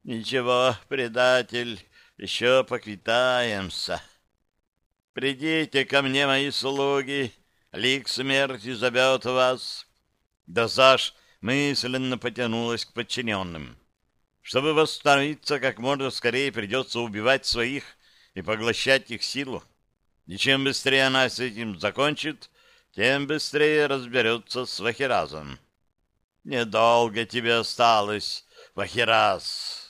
Ничего, предатель, еще поквитаемся. Придите ко мне, мои слуги, Лик смерти зовет вас. Дозаж мысленно потянулась к подчиненным. Чтобы восстановиться как можно скорее, придется убивать своих и поглощать их силу. И чем быстрее она с этим закончит, тем быстрее разберется с Вахиразом. Недолго тебе осталось, Вахираз.